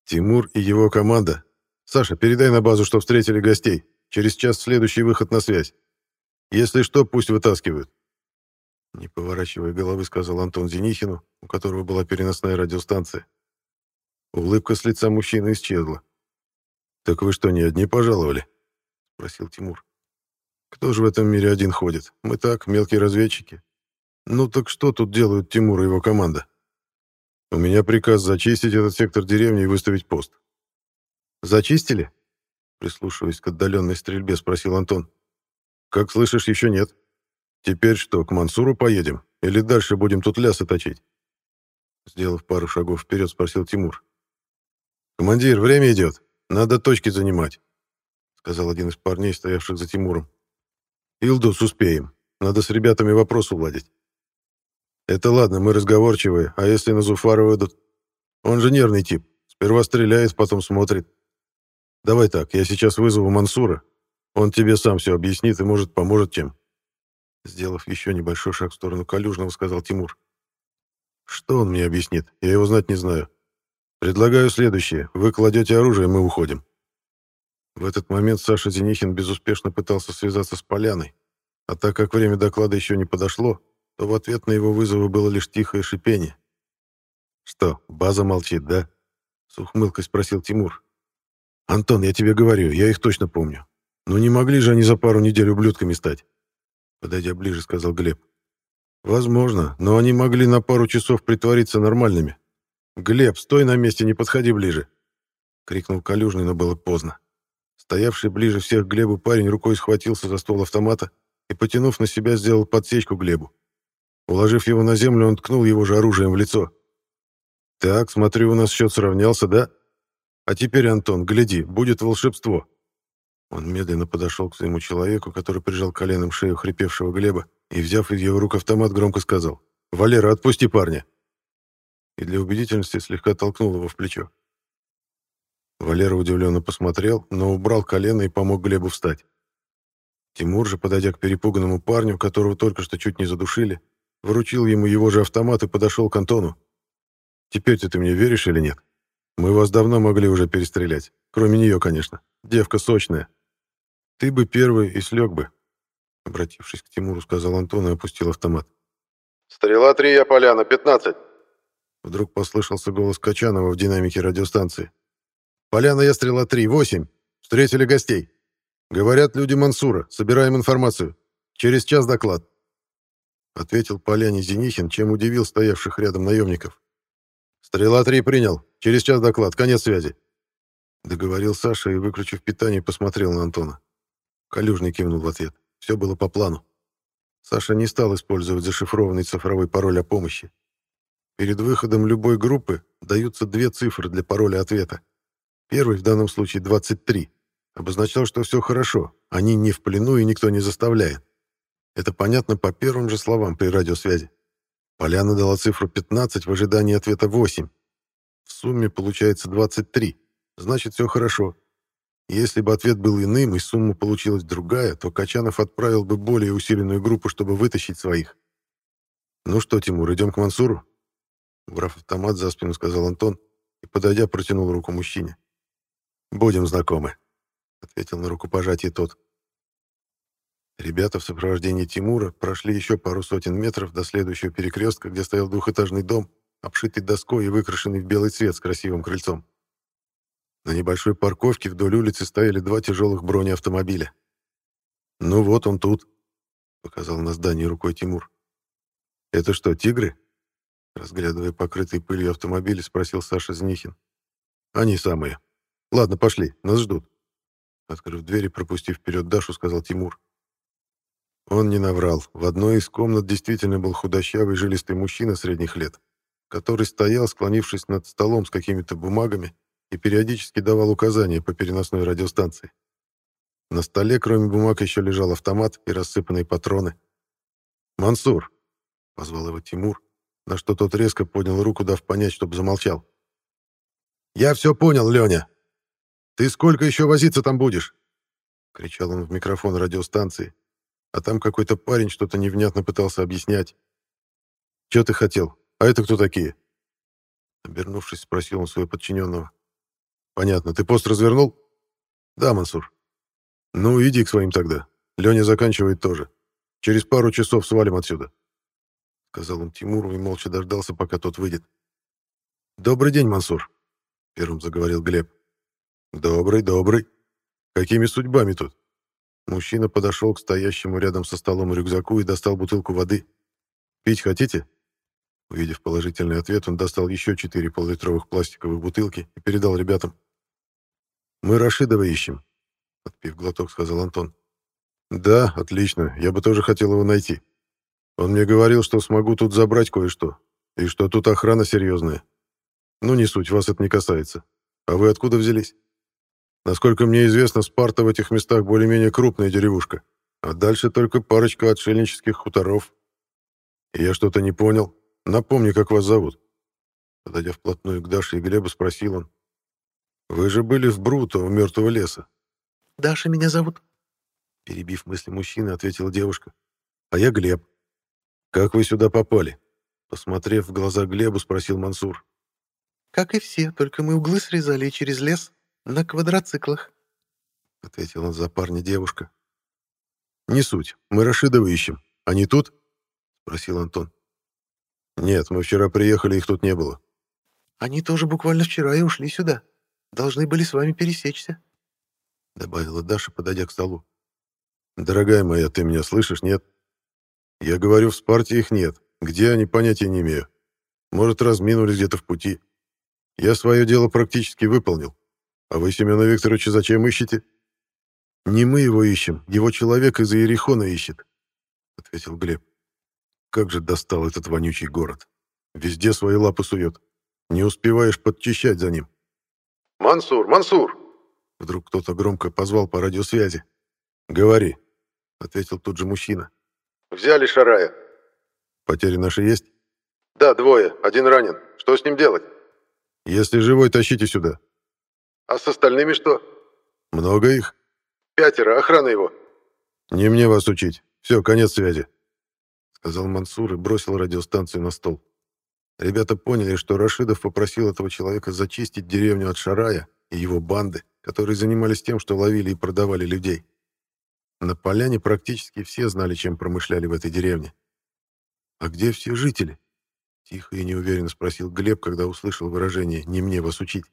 «Тимур и его команда. Саша, передай на базу, что встретили гостей. Через час следующий выход на связь. Если что, пусть вытаскивают». Не поворачивая головы, сказал Антон Зенихину, у которого была переносная радиостанция. Улыбка с лица мужчины исчезла. «Так вы что, не одни пожаловали?» — спросил Тимур. Кто же в этом мире один ходит? Мы так, мелкие разведчики. Ну так что тут делают Тимур и его команда? У меня приказ зачистить этот сектор деревни и выставить пост. Зачистили? Прислушиваясь к отдаленной стрельбе, спросил Антон. Как слышишь, еще нет. Теперь что, к Мансуру поедем? Или дальше будем тут лясы точить? Сделав пару шагов вперед, спросил Тимур. «Командир, время идет. Надо точки занимать», — сказал один из парней, стоявших за Тимуром. Илдус успеем. Надо с ребятами вопрос уладить. Это ладно, мы разговорчивые, а если на Зуфара выйдут? Он же нервный тип. Сперва стреляет, потом смотрит. Давай так, я сейчас вызову Мансура. Он тебе сам все объяснит и, может, поможет чем. Сделав еще небольшой шаг в сторону Калюжного, сказал Тимур. Что он мне объяснит? Я его знать не знаю. Предлагаю следующее. Вы кладете оружие, мы уходим. В этот момент Саша Зенихин безуспешно пытался связаться с Поляной, а так как время доклада еще не подошло, то в ответ на его вызовы было лишь тихое шипение. «Что, база молчит, да?» — с ухмылкой спросил Тимур. «Антон, я тебе говорю, я их точно помню. Но не могли же они за пару недель ублюдками стать?» Подойдя ближе, сказал Глеб. «Возможно, но они могли на пару часов притвориться нормальными. Глеб, стой на месте, не подходи ближе!» — крикнул Калюжный, но было поздно. Стоявший ближе всех к Глебу парень рукой схватился за ствол автомата и, потянув на себя, сделал подсечку Глебу. Уложив его на землю, он ткнул его же оружием в лицо. «Так, смотрю, у нас счет сравнялся, да? А теперь, Антон, гляди, будет волшебство!» Он медленно подошел к своему человеку, который прижал коленом шею хрипевшего Глеба, и, взяв из его рук автомат, громко сказал «Валера, отпусти парня!» И для убедительности слегка толкнул его в плечо. Валера удивленно посмотрел, но убрал колено и помог Глебу встать. Тимур же, подойдя к перепуганному парню, которого только что чуть не задушили, вручил ему его же автомат и подошел к Антону. «Теперь-то ты мне веришь или нет? Мы вас давно могли уже перестрелять. Кроме нее, конечно. Девка сочная. Ты бы первый и слег бы», — обратившись к Тимуру, сказал Антон и опустил автомат. «Стрела три, я поляна, пятнадцать!» Вдруг послышался голос Качанова в динамике радиостанции. Поляна я стрела 3, 8. Встретили гостей. Говорят люди Мансура. Собираем информацию. Через час доклад. Ответил Поляне Зенихин, чем удивил стоявших рядом наемников. Стрела 3 принял. Через час доклад. Конец связи. Договорил Саша и, выключив питание, посмотрел на Антона. Калюжный кивнул в ответ. Все было по плану. Саша не стал использовать зашифрованный цифровой пароль о помощи. Перед выходом любой группы даются две цифры для пароля ответа. Первый, в данном случае 23, обозначал, что все хорошо, они не в плену и никто не заставляет. Это понятно по первым же словам при радиосвязи. Поляна дала цифру 15 в ожидании ответа 8. В сумме получается 23. Значит, все хорошо. Если бы ответ был иным и сумма получилась другая, то Качанов отправил бы более усиленную группу, чтобы вытащить своих. «Ну что, Тимур, идем к Мансуру?» Убрав автомат за спину, сказал Антон и, подойдя, протянул руку мужчине. «Будем знакомы», — ответил на рукопожатие тот. Ребята в сопровождении Тимура прошли еще пару сотен метров до следующего перекрестка, где стоял двухэтажный дом, обшитый доской и выкрашенный в белый цвет с красивым крыльцом. На небольшой парковке вдоль улицы стояли два тяжелых бронеавтомобиля. «Ну вот он тут», — показал на здание рукой Тимур. «Это что, тигры?» Разглядывая покрытый пылью автомобиль, спросил Саша Знихин. «Они самые», Ладно, пошли, нас ждут. Открыв дверь и пропустив вперед Дашу, сказал Тимур. Он не наврал. В одной из комнат действительно был худощавый жилистый мужчина средних лет, который стоял, склонившись над столом с какими-то бумагами и периодически давал указания по переносной радиостанции. На столе, кроме бумаг, еще лежал автомат и рассыпанные патроны. «Мансур!» — позвал его Тимур, на что тот резко поднял руку, дав понять, чтобы замолчал. «Я все понял, Леня!» «Ты сколько еще возиться там будешь?» — кричал он в микрофон радиостанции, а там какой-то парень что-то невнятно пытался объяснять. «Че ты хотел? А это кто такие?» Обернувшись, спросил он своего подчиненного. «Понятно. Ты пост развернул?» «Да, Мансур». «Ну, иди к своим тогда. Леня заканчивает тоже. Через пару часов свалим отсюда», — сказал он Тимуру и молча дождался, пока тот выйдет. «Добрый день, Мансур», — первым заговорил Глеб. «Добрый, добрый. Какими судьбами тут?» Мужчина подошел к стоящему рядом со столом рюкзаку и достал бутылку воды. «Пить хотите?» Увидев положительный ответ, он достал еще четыре поллитровых пластиковых бутылки и передал ребятам. «Мы Рашидова ищем», — отпив глоток, сказал Антон. «Да, отлично. Я бы тоже хотел его найти. Он мне говорил, что смогу тут забрать кое-что, и что тут охрана серьезная. Ну, не суть, вас это не касается. А вы откуда взялись?» Насколько мне известно, Спарта в этих местах более-менее крупная деревушка, а дальше только парочка отшельнических хуторов. И я что-то не понял. Напомни, как вас зовут. Подойдя вплотную к Даше и Глебу, спросил он. «Вы же были в Бруто, у мертвого леса». «Даша меня зовут», — перебив мысли мужчины, ответила девушка. «А я Глеб. Как вы сюда попали?» Посмотрев в глаза Глебу, спросил Мансур. «Как и все, только мы углы срезали и через лес «На квадроциклах», — ответила за парня девушка. «Не суть. Мы Рашидова ищем. Они тут?» — спросил Антон. «Нет, мы вчера приехали, их тут не было». «Они тоже буквально вчера и ушли сюда. Должны были с вами пересечься», — добавила Даша, подойдя к столу. «Дорогая моя, ты меня слышишь, нет? Я говорю, в Спарте их нет. Где они, понятия не имею. Может, разминулись где-то в пути. Я свое дело практически выполнил. А вы Семена Викторовича зачем ищете?» «Не мы его ищем, его человек из Иерихона ищет», — ответил Глеб. «Как же достал этот вонючий город. Везде свои лапы сует. Не успеваешь подчищать за ним». «Мансур, Мансур!» Вдруг кто-то громко позвал по радиосвязи. «Говори», — ответил тот же мужчина. «Взяли Шарая». «Потери наши есть?» «Да, двое. Один ранен. Что с ним делать?» «Если живой, тащите сюда». «А с остальными что?» «Много их?» «Пятеро. Охрана его». «Не мне вас учить. Все, конец связи», — сказал Мансур и бросил радиостанцию на стол. Ребята поняли, что Рашидов попросил этого человека зачистить деревню от Шарая и его банды, которые занимались тем, что ловили и продавали людей. На поляне практически все знали, чем промышляли в этой деревне. «А где все жители?» — тихо и неуверенно спросил Глеб, когда услышал выражение «не мне вас учить».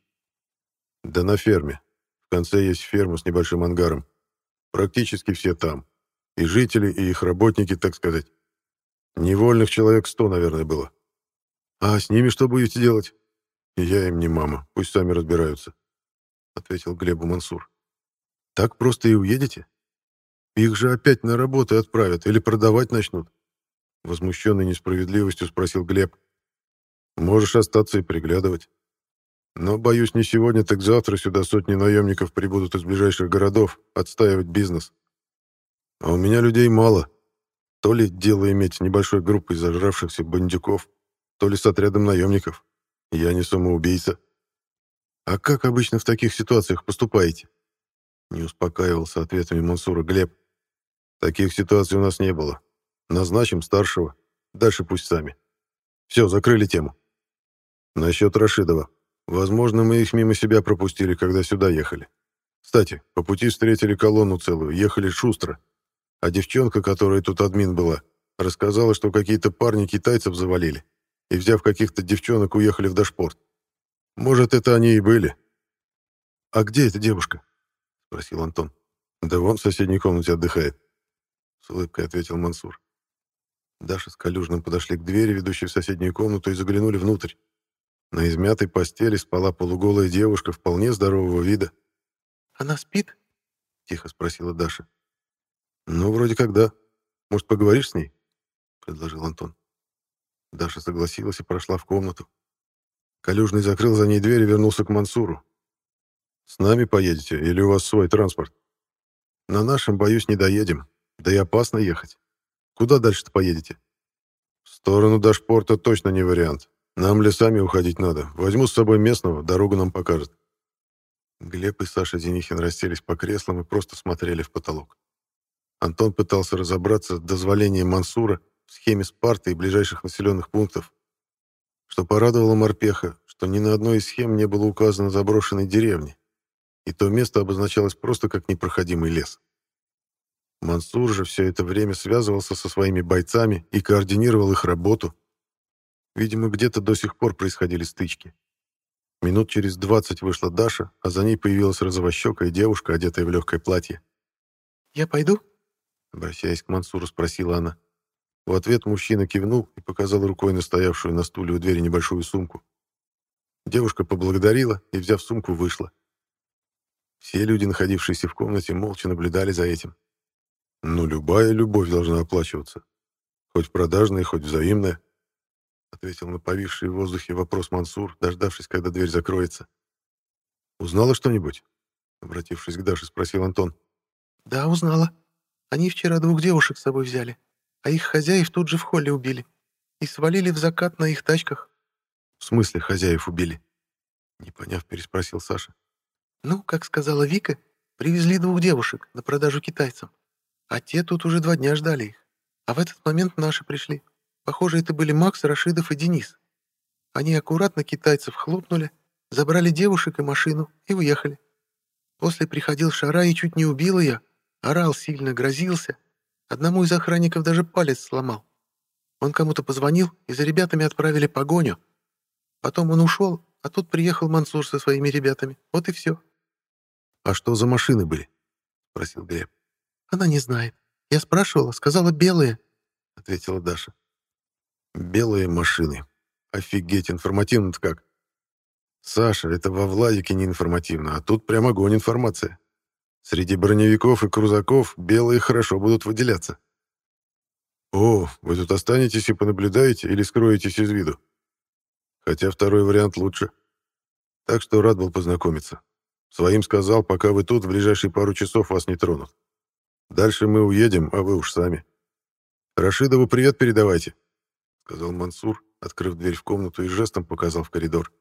«Да на ферме. В конце есть ферма с небольшим ангаром. Практически все там. И жители, и их работники, так сказать. Невольных человек сто, наверное, было. А с ними что будете делать? Я им не мама, пусть сами разбираются», — ответил Глебу Мансур. «Так просто и уедете? Их же опять на работу отправят или продавать начнут?» Возмущенный несправедливостью спросил Глеб. «Можешь остаться и приглядывать. Но, боюсь, не сегодня, так завтра сюда сотни наемников прибудут из ближайших городов отстаивать бизнес. А у меня людей мало. То ли дело иметь небольшой группой зажравшихся бандюков, то ли с отрядом наемников. Я не самоубийца. А как обычно в таких ситуациях поступаете? Не успокаивался ответами Мансура Глеб. Таких ситуаций у нас не было. Назначим старшего. Дальше пусть сами. Все, закрыли тему. Насчет Рашидова. Возможно, мы их мимо себя пропустили, когда сюда ехали. Кстати, по пути встретили колонну целую, ехали шустро. А девчонка, которая тут админ была, рассказала, что какие-то парни китайцев завалили и, взяв каких-то девчонок, уехали в Дашпорт. Может, это они и были. «А где эта девушка?» — спросил Антон. «Да вон в соседней комнате отдыхает», — с улыбкой ответил Мансур. Даша с Калюжным подошли к двери, ведущей в соседнюю комнату, и заглянули внутрь. На измятой постели спала полуголая девушка вполне здорового вида. «Она спит?» — тихо спросила Даша. «Ну, вроде как да. Может, поговоришь с ней?» — предложил Антон. Даша согласилась и прошла в комнату. Калюжный закрыл за ней дверь и вернулся к Мансуру. «С нами поедете или у вас свой транспорт?» «На нашем, боюсь, не доедем. Да и опасно ехать. Куда дальше-то поедете?» «В сторону Дашпорта точно не вариант. Нам лесами уходить надо. Возьму с собой местного, дорогу нам покажет. Глеб и Саша Денихин расселись по креслам и просто смотрели в потолок. Антон пытался разобраться с дозволением Мансура в схеме Спарты и ближайших населенных пунктов. Что порадовало морпеха, что ни на одной из схем не было указано заброшенной деревни, и то место обозначалось просто как непроходимый лес. Мансур же все это время связывался со своими бойцами и координировал их работу, Видимо, где-то до сих пор происходили стычки. Минут через двадцать вышла Даша, а за ней появилась розовощекая девушка, одетая в легкое платье. «Я пойду?» Обращаясь к Мансуру, спросила она. В ответ мужчина кивнул и показал рукой на стоявшую на стуле у двери небольшую сумку. Девушка поблагодарила и, взяв сумку, вышла. Все люди, находившиеся в комнате, молча наблюдали за этим. Ну, любая любовь должна оплачиваться. Хоть продажная, хоть взаимная. — ответил на повисший в воздухе вопрос Мансур, дождавшись, когда дверь закроется. «Узнала что-нибудь?» — обратившись к Даше, спросил Антон. «Да, узнала. Они вчера двух девушек с собой взяли, а их хозяев тут же в холле убили и свалили в закат на их тачках». «В смысле хозяев убили?» Не поняв, переспросил Саша. «Ну, как сказала Вика, привезли двух девушек на продажу китайцам, а те тут уже два дня ждали их, а в этот момент наши пришли». Похоже, это были Макс, Рашидов и Денис. Они аккуратно китайцев хлопнули, забрали девушек и машину и уехали. После приходил Шара и чуть не убил ее, орал сильно, грозился. Одному из охранников даже палец сломал. Он кому-то позвонил, и за ребятами отправили погоню. Потом он ушел, а тут приехал Мансур со своими ребятами. Вот и все. «А что за машины были?» — спросил Глеб. «Она не знает. Я спрашивала, сказала белые», — ответила Даша. «Белые машины. Офигеть, информативно-то как. Саша, это во Владике не информативно, а тут прям огонь информация. Среди броневиков и крузаков белые хорошо будут выделяться. О, вы тут останетесь и понаблюдаете или скроетесь из виду? Хотя второй вариант лучше. Так что рад был познакомиться. Своим сказал, пока вы тут, в ближайшие пару часов вас не тронут. Дальше мы уедем, а вы уж сами. Рашидову привет передавайте, сказал Мансур, открыв дверь в комнату и жестом показал в коридор.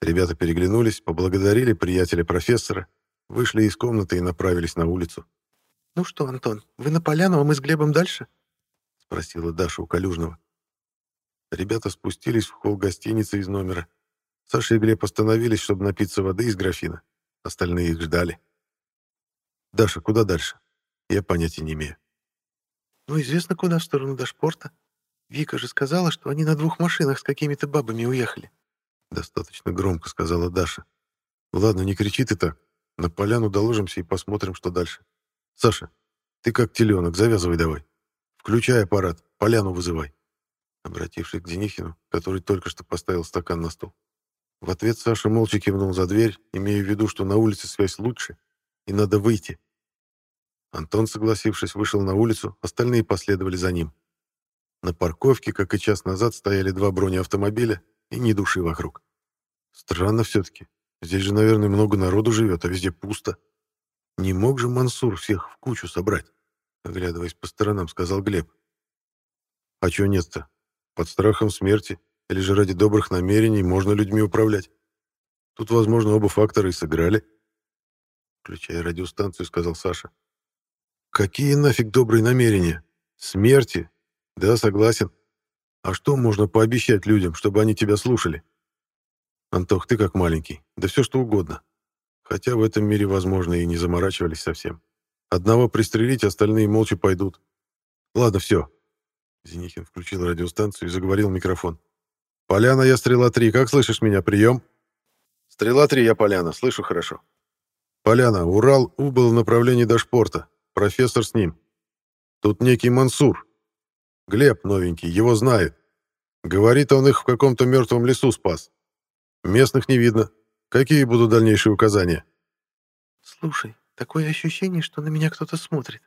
Ребята переглянулись, поблагодарили приятеля профессора, вышли из комнаты и направились на улицу. «Ну что, Антон, вы на поляну, а мы с Глебом дальше?» — спросила Даша у Калюжного. Ребята спустились в холл гостиницы из номера. Саша и Глеб остановились, чтобы напиться воды из графина. Остальные их ждали. «Даша, куда дальше?» Я понятия не имею. «Ну, известно, куда, в сторону Дашпорта. Вика же сказала, что они на двух машинах с какими-то бабами уехали. Достаточно громко сказала Даша. Ладно, не кричи ты так. На поляну доложимся и посмотрим, что дальше. Саша, ты как теленок, завязывай давай. Включай аппарат, поляну вызывай. Обратившись к Денихину, который только что поставил стакан на стол. В ответ Саша молча кивнул за дверь, имея в виду, что на улице связь лучше, и надо выйти. Антон, согласившись, вышел на улицу, остальные последовали за ним. На парковке, как и час назад, стояли два бронеавтомобиля и ни души вокруг. Странно все-таки. Здесь же, наверное, много народу живет, а везде пусто. Не мог же Мансур всех в кучу собрать? Оглядываясь по сторонам, сказал Глеб. А чего нет-то? Под страхом смерти или же ради добрых намерений можно людьми управлять? Тут, возможно, оба фактора и сыграли. Включая радиостанцию, сказал Саша. Какие нафиг добрые намерения? Смерти? Да, согласен. А что можно пообещать людям, чтобы они тебя слушали? Антох, ты как маленький. Да все что угодно. Хотя в этом мире, возможно, и не заморачивались совсем. Одного пристрелить, остальные молча пойдут. Ладно, все. Зенихин включил радиостанцию и заговорил микрофон. «Поляна, я Стрела-3. Как слышишь меня? Прием?» «Стрела-3, я Поляна. Слышу хорошо». «Поляна, Урал убыл в направлении Дашпорта. Профессор с ним. Тут некий Мансур. Глеб новенький, его знает. Говорит, он их в каком-то мертвом лесу спас. Местных не видно. Какие будут дальнейшие указания? Слушай, такое ощущение, что на меня кто-то смотрит.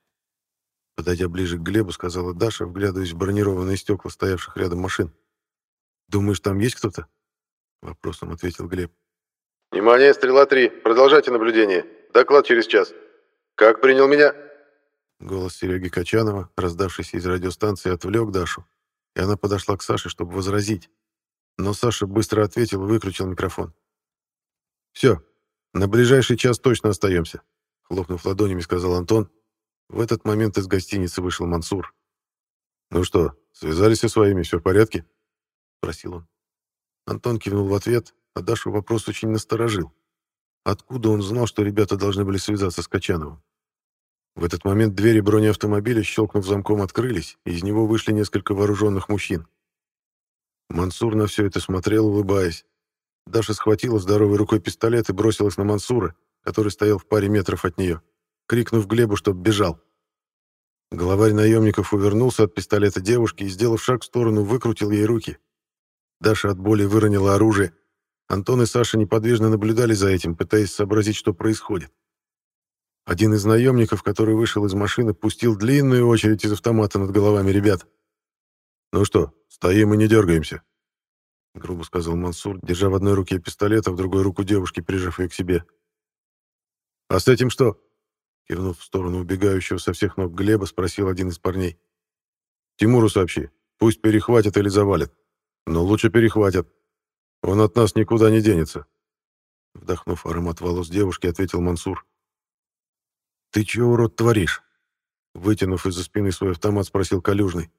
Подойдя ближе к Глебу, сказала Даша, вглядываясь в бронированные стекла стоявших рядом машин. «Думаешь, там есть кто-то?» Вопросом ответил Глеб. «Внимание, Стрела-3. Продолжайте наблюдение. Доклад через час. Как принял меня?» Голос Сереги Качанова, раздавшийся из радиостанции, отвлек Дашу, и она подошла к Саше, чтобы возразить. Но Саша быстро ответил и выключил микрофон. «Все, на ближайший час точно остаемся», — хлопнув ладонями, сказал Антон. В этот момент из гостиницы вышел Мансур. «Ну что, связались со своими, все в порядке?» — спросил он. Антон кивнул в ответ, а Дашу вопрос очень насторожил. Откуда он знал, что ребята должны были связаться с Качановым? В этот момент двери бронеавтомобиля, щелкнув замком, открылись, и из него вышли несколько вооруженных мужчин. Мансур на все это смотрел, улыбаясь. Даша схватила здоровой рукой пистолет и бросилась на Мансура, который стоял в паре метров от нее, крикнув Глебу, чтоб бежал. Главарь наемников увернулся от пистолета девушки и, сделав шаг в сторону, выкрутил ей руки. Даша от боли выронила оружие. Антон и Саша неподвижно наблюдали за этим, пытаясь сообразить, что происходит. Один из наемников, который вышел из машины, пустил длинную очередь из автомата над головами ребят. «Ну что, стоим и не дергаемся», — грубо сказал Мансур, держа в одной руке пистолет, а в другой руку девушки, прижав ее к себе. «А с этим что?» — кивнув в сторону убегающего со всех ног Глеба, спросил один из парней. «Тимуру сообщи, пусть перехватят или завалят. Но лучше перехватят. Он от нас никуда не денется». Вдохнув аромат волос девушки, ответил Мансур. «Ты чего, урод, творишь?» Вытянув из-за спины свой автомат, спросил Калюжный.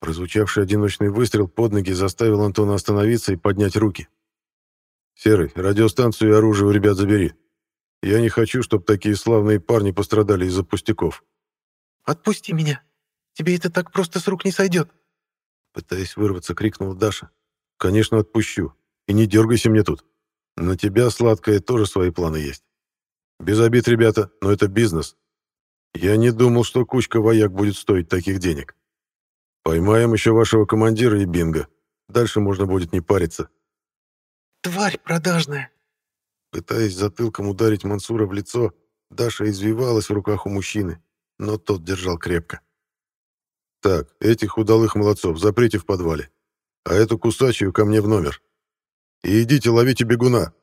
Прозвучавший одиночный выстрел под ноги заставил Антона остановиться и поднять руки. «Серый, радиостанцию и оружие у ребят забери. Я не хочу, чтобы такие славные парни пострадали из-за пустяков». «Отпусти меня!» Тебе это так просто с рук не сойдет!» Пытаясь вырваться, крикнула Даша. «Конечно, отпущу. И не дергайся мне тут. На тебя, сладкое, тоже свои планы есть. Без обид, ребята, но это бизнес. Я не думал, что кучка вояк будет стоить таких денег. Поймаем еще вашего командира и бинго. Дальше можно будет не париться». «Тварь продажная!» Пытаясь затылком ударить Мансура в лицо, Даша извивалась в руках у мужчины, но тот держал крепко. «Так, этих удалых молодцов заприте в подвале, а эту кусачью ко мне в номер. И идите ловите бегуна», —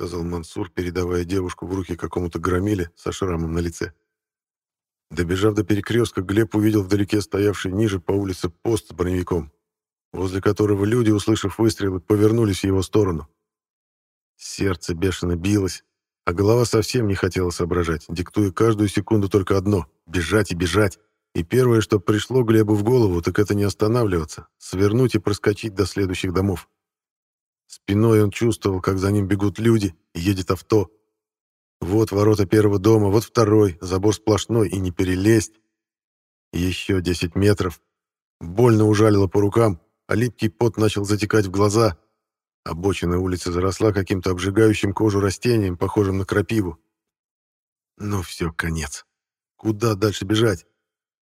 сказал Мансур, передавая девушку в руки какому-то громиле со шрамом на лице. Добежав до перекрестка, Глеб увидел вдалеке стоявший ниже по улице пост с броневиком, возле которого люди, услышав выстрелы, повернулись в его сторону. Сердце бешено билось, а голова совсем не хотела соображать, диктуя каждую секунду только одно — бежать и бежать. И первое, что пришло Глебу в голову, так это не останавливаться, свернуть и проскочить до следующих домов. Спиной он чувствовал, как за ним бегут люди, и едет авто. Вот ворота первого дома, вот второй, забор сплошной, и не перелезть. Еще 10 метров. Больно ужалило по рукам, а липкий пот начал затекать в глаза. Обочина улицы заросла каким-то обжигающим кожу растением, похожим на крапиву. Ну все, конец. Куда дальше бежать?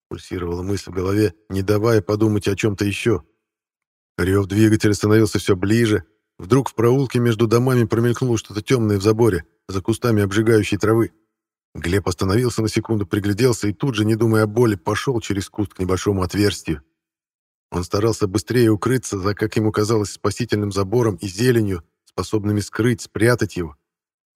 Пульсировала мысль в голове, не давая подумать о чем-то еще. Рев двигателя становился все ближе. Вдруг в проулке между домами промелькнуло что-то темное в заборе, за кустами обжигающей травы. Глеб остановился на секунду, пригляделся и тут же, не думая о боли, пошел через куст к небольшому отверстию. Он старался быстрее укрыться за, как ему казалось, спасительным забором и зеленью, способными скрыть, спрятать его.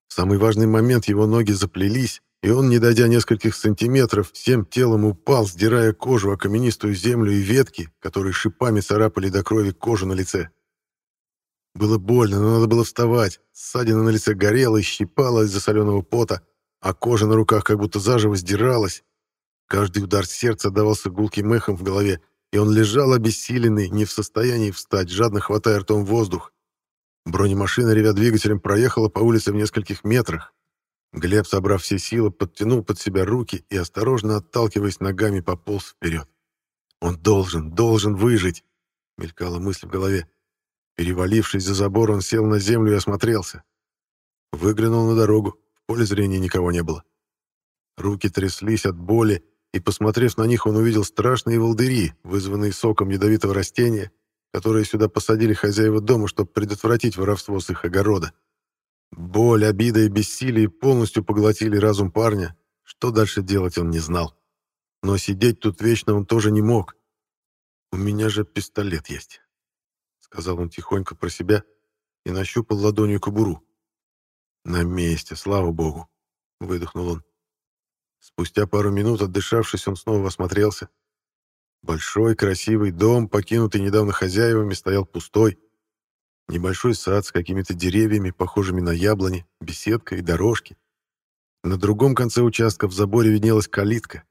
В самый важный момент его ноги заплелись, и он, не дойдя нескольких сантиметров, всем телом упал, сдирая кожу о каменистую землю и ветки, которые шипами царапали до крови кожу на лице. Было больно, но надо было вставать. Ссадина на лице горела и щипала из-за соленого пота, а кожа на руках как будто заживо сдиралась. Каждый удар сердца давался гулким эхом в голове, и он лежал обессиленный, не в состоянии встать, жадно хватая ртом воздух. Бронемашина, ревя двигателем, проехала по улице в нескольких метрах. Глеб, собрав все силы, подтянул под себя руки и, осторожно отталкиваясь ногами, пополз вперед. «Он должен, должен выжить!» — мелькала мысль в голове. Перевалившись за забор, он сел на землю и осмотрелся. Выглянул на дорогу, в поле зрения никого не было. Руки тряслись от боли, и, посмотрев на них, он увидел страшные волдыри, вызванные соком ядовитого растения, которые сюда посадили хозяева дома, чтобы предотвратить воровство с их огорода. Боль, обида и бессилие полностью поглотили разум парня. Что дальше делать он не знал. Но сидеть тут вечно он тоже не мог. «У меня же пистолет есть», — сказал он тихонько про себя и нащупал ладонью кобуру. «На месте, слава богу», — выдохнул он. Спустя пару минут, отдышавшись, он снова осмотрелся. Большой, красивый дом, покинутый недавно хозяевами, стоял пустой. Небольшой сад с какими-то деревьями, похожими на яблони, беседка и дорожки. На другом конце участка в заборе виднелась калитка.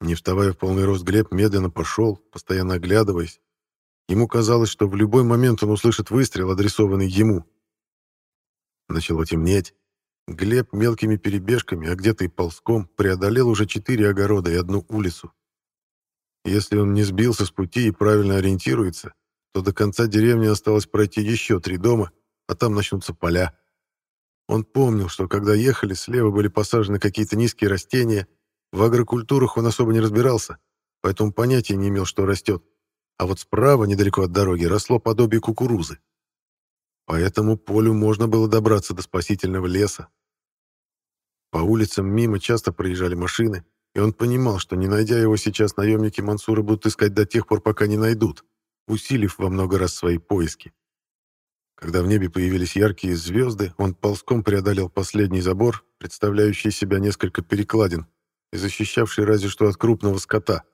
Не вставая в полный рост, Глеб медленно пошел, постоянно оглядываясь. Ему казалось, что в любой момент он услышит выстрел, адресованный ему. Начало темнеть. Глеб мелкими перебежками, а где-то и ползком, преодолел уже четыре огорода и одну улицу. Если он не сбился с пути и правильно ориентируется, то до конца деревни осталось пройти еще три дома, а там начнутся поля. Он помнил, что когда ехали, слева были посажены какие-то низкие растения. В агрокультурах он особо не разбирался, поэтому понятия не имел, что растет. А вот справа, недалеко от дороги, росло подобие кукурузы. По этому полю можно было добраться до спасительного леса. По улицам мимо часто проезжали машины, и он понимал, что, не найдя его сейчас, наемники Мансура будут искать до тех пор, пока не найдут, усилив во много раз свои поиски. Когда в небе появились яркие звезды, он ползком преодолел последний забор, представляющий себя несколько перекладин и защищавший разве что от крупного скота.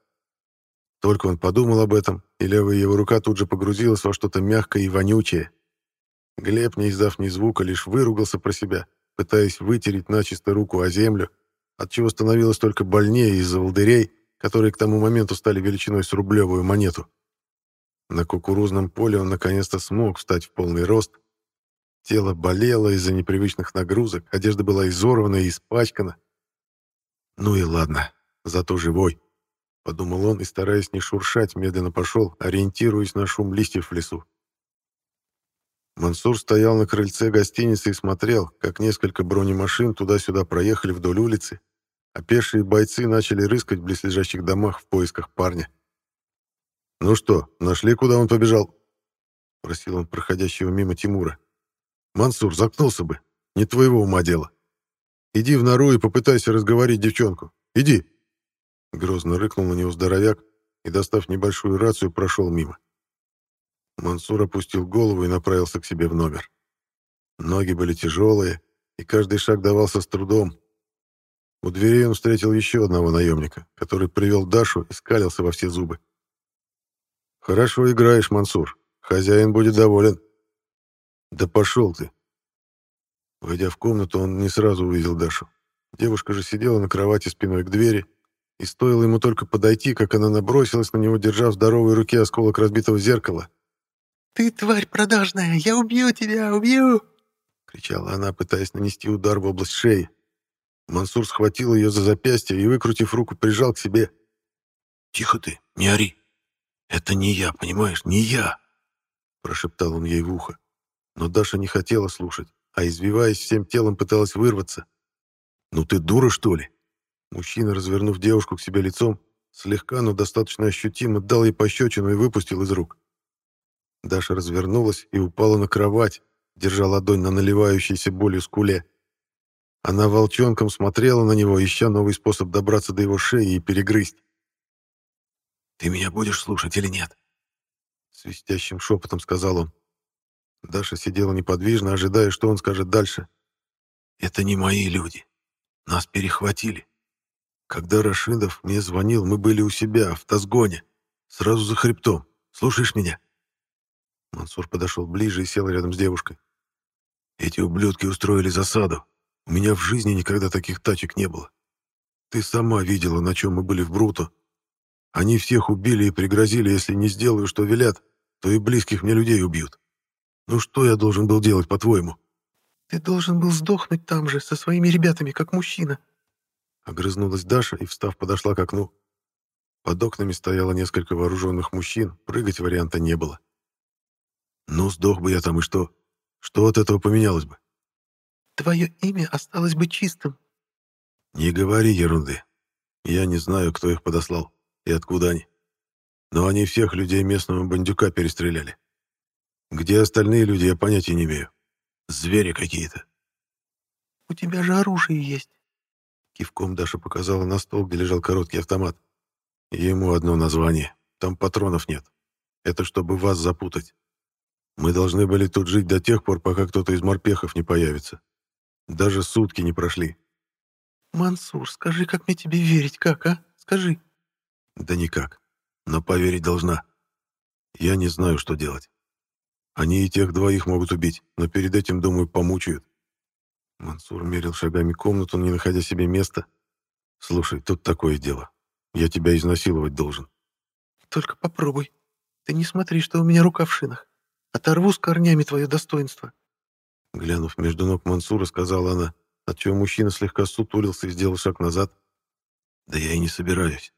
Только он подумал об этом, и левая его рука тут же погрузилась во что-то мягкое и вонючее. Глеб, не издав ни звука, лишь выругался про себя, пытаясь вытереть начисто руку о землю, отчего становилось только больнее из-за волдырей, которые к тому моменту стали величиной с рублевую монету. На кукурузном поле он наконец-то смог встать в полный рост. Тело болело из-за непривычных нагрузок, одежда была изорвана и испачкана. «Ну и ладно, зато живой», подумал он и, стараясь не шуршать, медленно пошел, ориентируясь на шум листьев в лесу. Мансур стоял на крыльце гостиницы и смотрел, как несколько бронемашин туда-сюда проехали вдоль улицы, а пешие бойцы начали рыскать в близлежащих домах в поисках парня. «Ну что, нашли, куда он побежал?» — просил он проходящего мимо Тимура. «Мансур, заткнулся бы. Не твоего ума дело. Иди в нору и попытайся разговорить девчонку. Иди!» Грозно рыкнул на него здоровяк и, достав небольшую рацию, прошел мимо. Мансур опустил голову и направился к себе в номер. Ноги были тяжелые, и каждый шаг давался с трудом. У дверей он встретил еще одного наемника, который привел Дашу и скалился во все зубы. «Хорошо играешь, Мансур. Хозяин будет доволен». «Да пошел ты!» Войдя в комнату, он не сразу увидел Дашу. Девушка же сидела на кровати спиной к двери, и стоило ему только подойти, как она набросилась на него, держа в здоровой руке осколок разбитого зеркала. «Ты тварь продажная! Я убью тебя! Убью!» — кричала она, пытаясь нанести удар в область шеи. Мансур схватил ее за запястье и, выкрутив руку, прижал к себе. «Тихо ты, не ори! Это не я, понимаешь, не я!» Прошептал он ей в ухо. Но Даша не хотела слушать, а, извиваясь всем телом, пыталась вырваться. «Ну ты дура, что ли?» Мужчина, развернув девушку к себе лицом, слегка, но достаточно ощутимо дал ей пощечину и выпустил из рук. Даша развернулась и упала на кровать, держа ладонь на наливающейся болью скуле. Она волчонком смотрела на него, ища новый способ добраться до его шеи и перегрызть. «Ты меня будешь слушать или нет?» Свистящим шепотом сказал он. Даша сидела неподвижно, ожидая, что он скажет дальше. «Это не мои люди. Нас перехватили. Когда Рашидов мне звонил, мы были у себя, в Тазгоне, сразу за хребтом. Слушаешь меня?» Мансур подошел ближе и сел рядом с девушкой. «Эти ублюдки устроили засаду. У меня в жизни никогда таких тачек не было. Ты сама видела, на чем мы были в Бруто. Они всех убили и пригрозили, если не сделаю, что велят, то и близких мне людей убьют. Ну что я должен был делать, по-твоему?» «Ты должен был сдохнуть там же, со своими ребятами, как мужчина». Огрызнулась Даша и, встав, подошла к окну. Под окнами стояло несколько вооруженных мужчин, прыгать варианта не было. «Ну, сдох бы я там, и что? Что от этого поменялось бы?» «Твое имя осталось бы чистым». «Не говори ерунды. Я не знаю, кто их подослал и откуда они. Но они всех людей местного бандюка перестреляли. Где остальные люди, я понятия не имею. Звери какие-то. «У тебя же оружие есть». Кивком Даша показала на стол, где лежал короткий автомат. Ему одно название. Там патронов нет. Это чтобы вас запутать. Мы должны были тут жить до тех пор, пока кто-то из морпехов не появится. Даже сутки не прошли. «Мансур, скажи, как мне тебе верить, как, а? Скажи». Да никак. Но поверить должна. Я не знаю, что делать. Они и тех двоих могут убить, но перед этим, думаю, помучают. Мансур мерил шагами комнату, не находя себе места. «Слушай, тут такое дело. Я тебя изнасиловать должен». «Только попробуй. Ты не смотри, что у меня рука в шинах. Оторву с корнями твое достоинство». Глянув между ног Мансура, сказала она, отчего мужчина слегка сутулился и сделал шаг назад. «Да я и не собираюсь.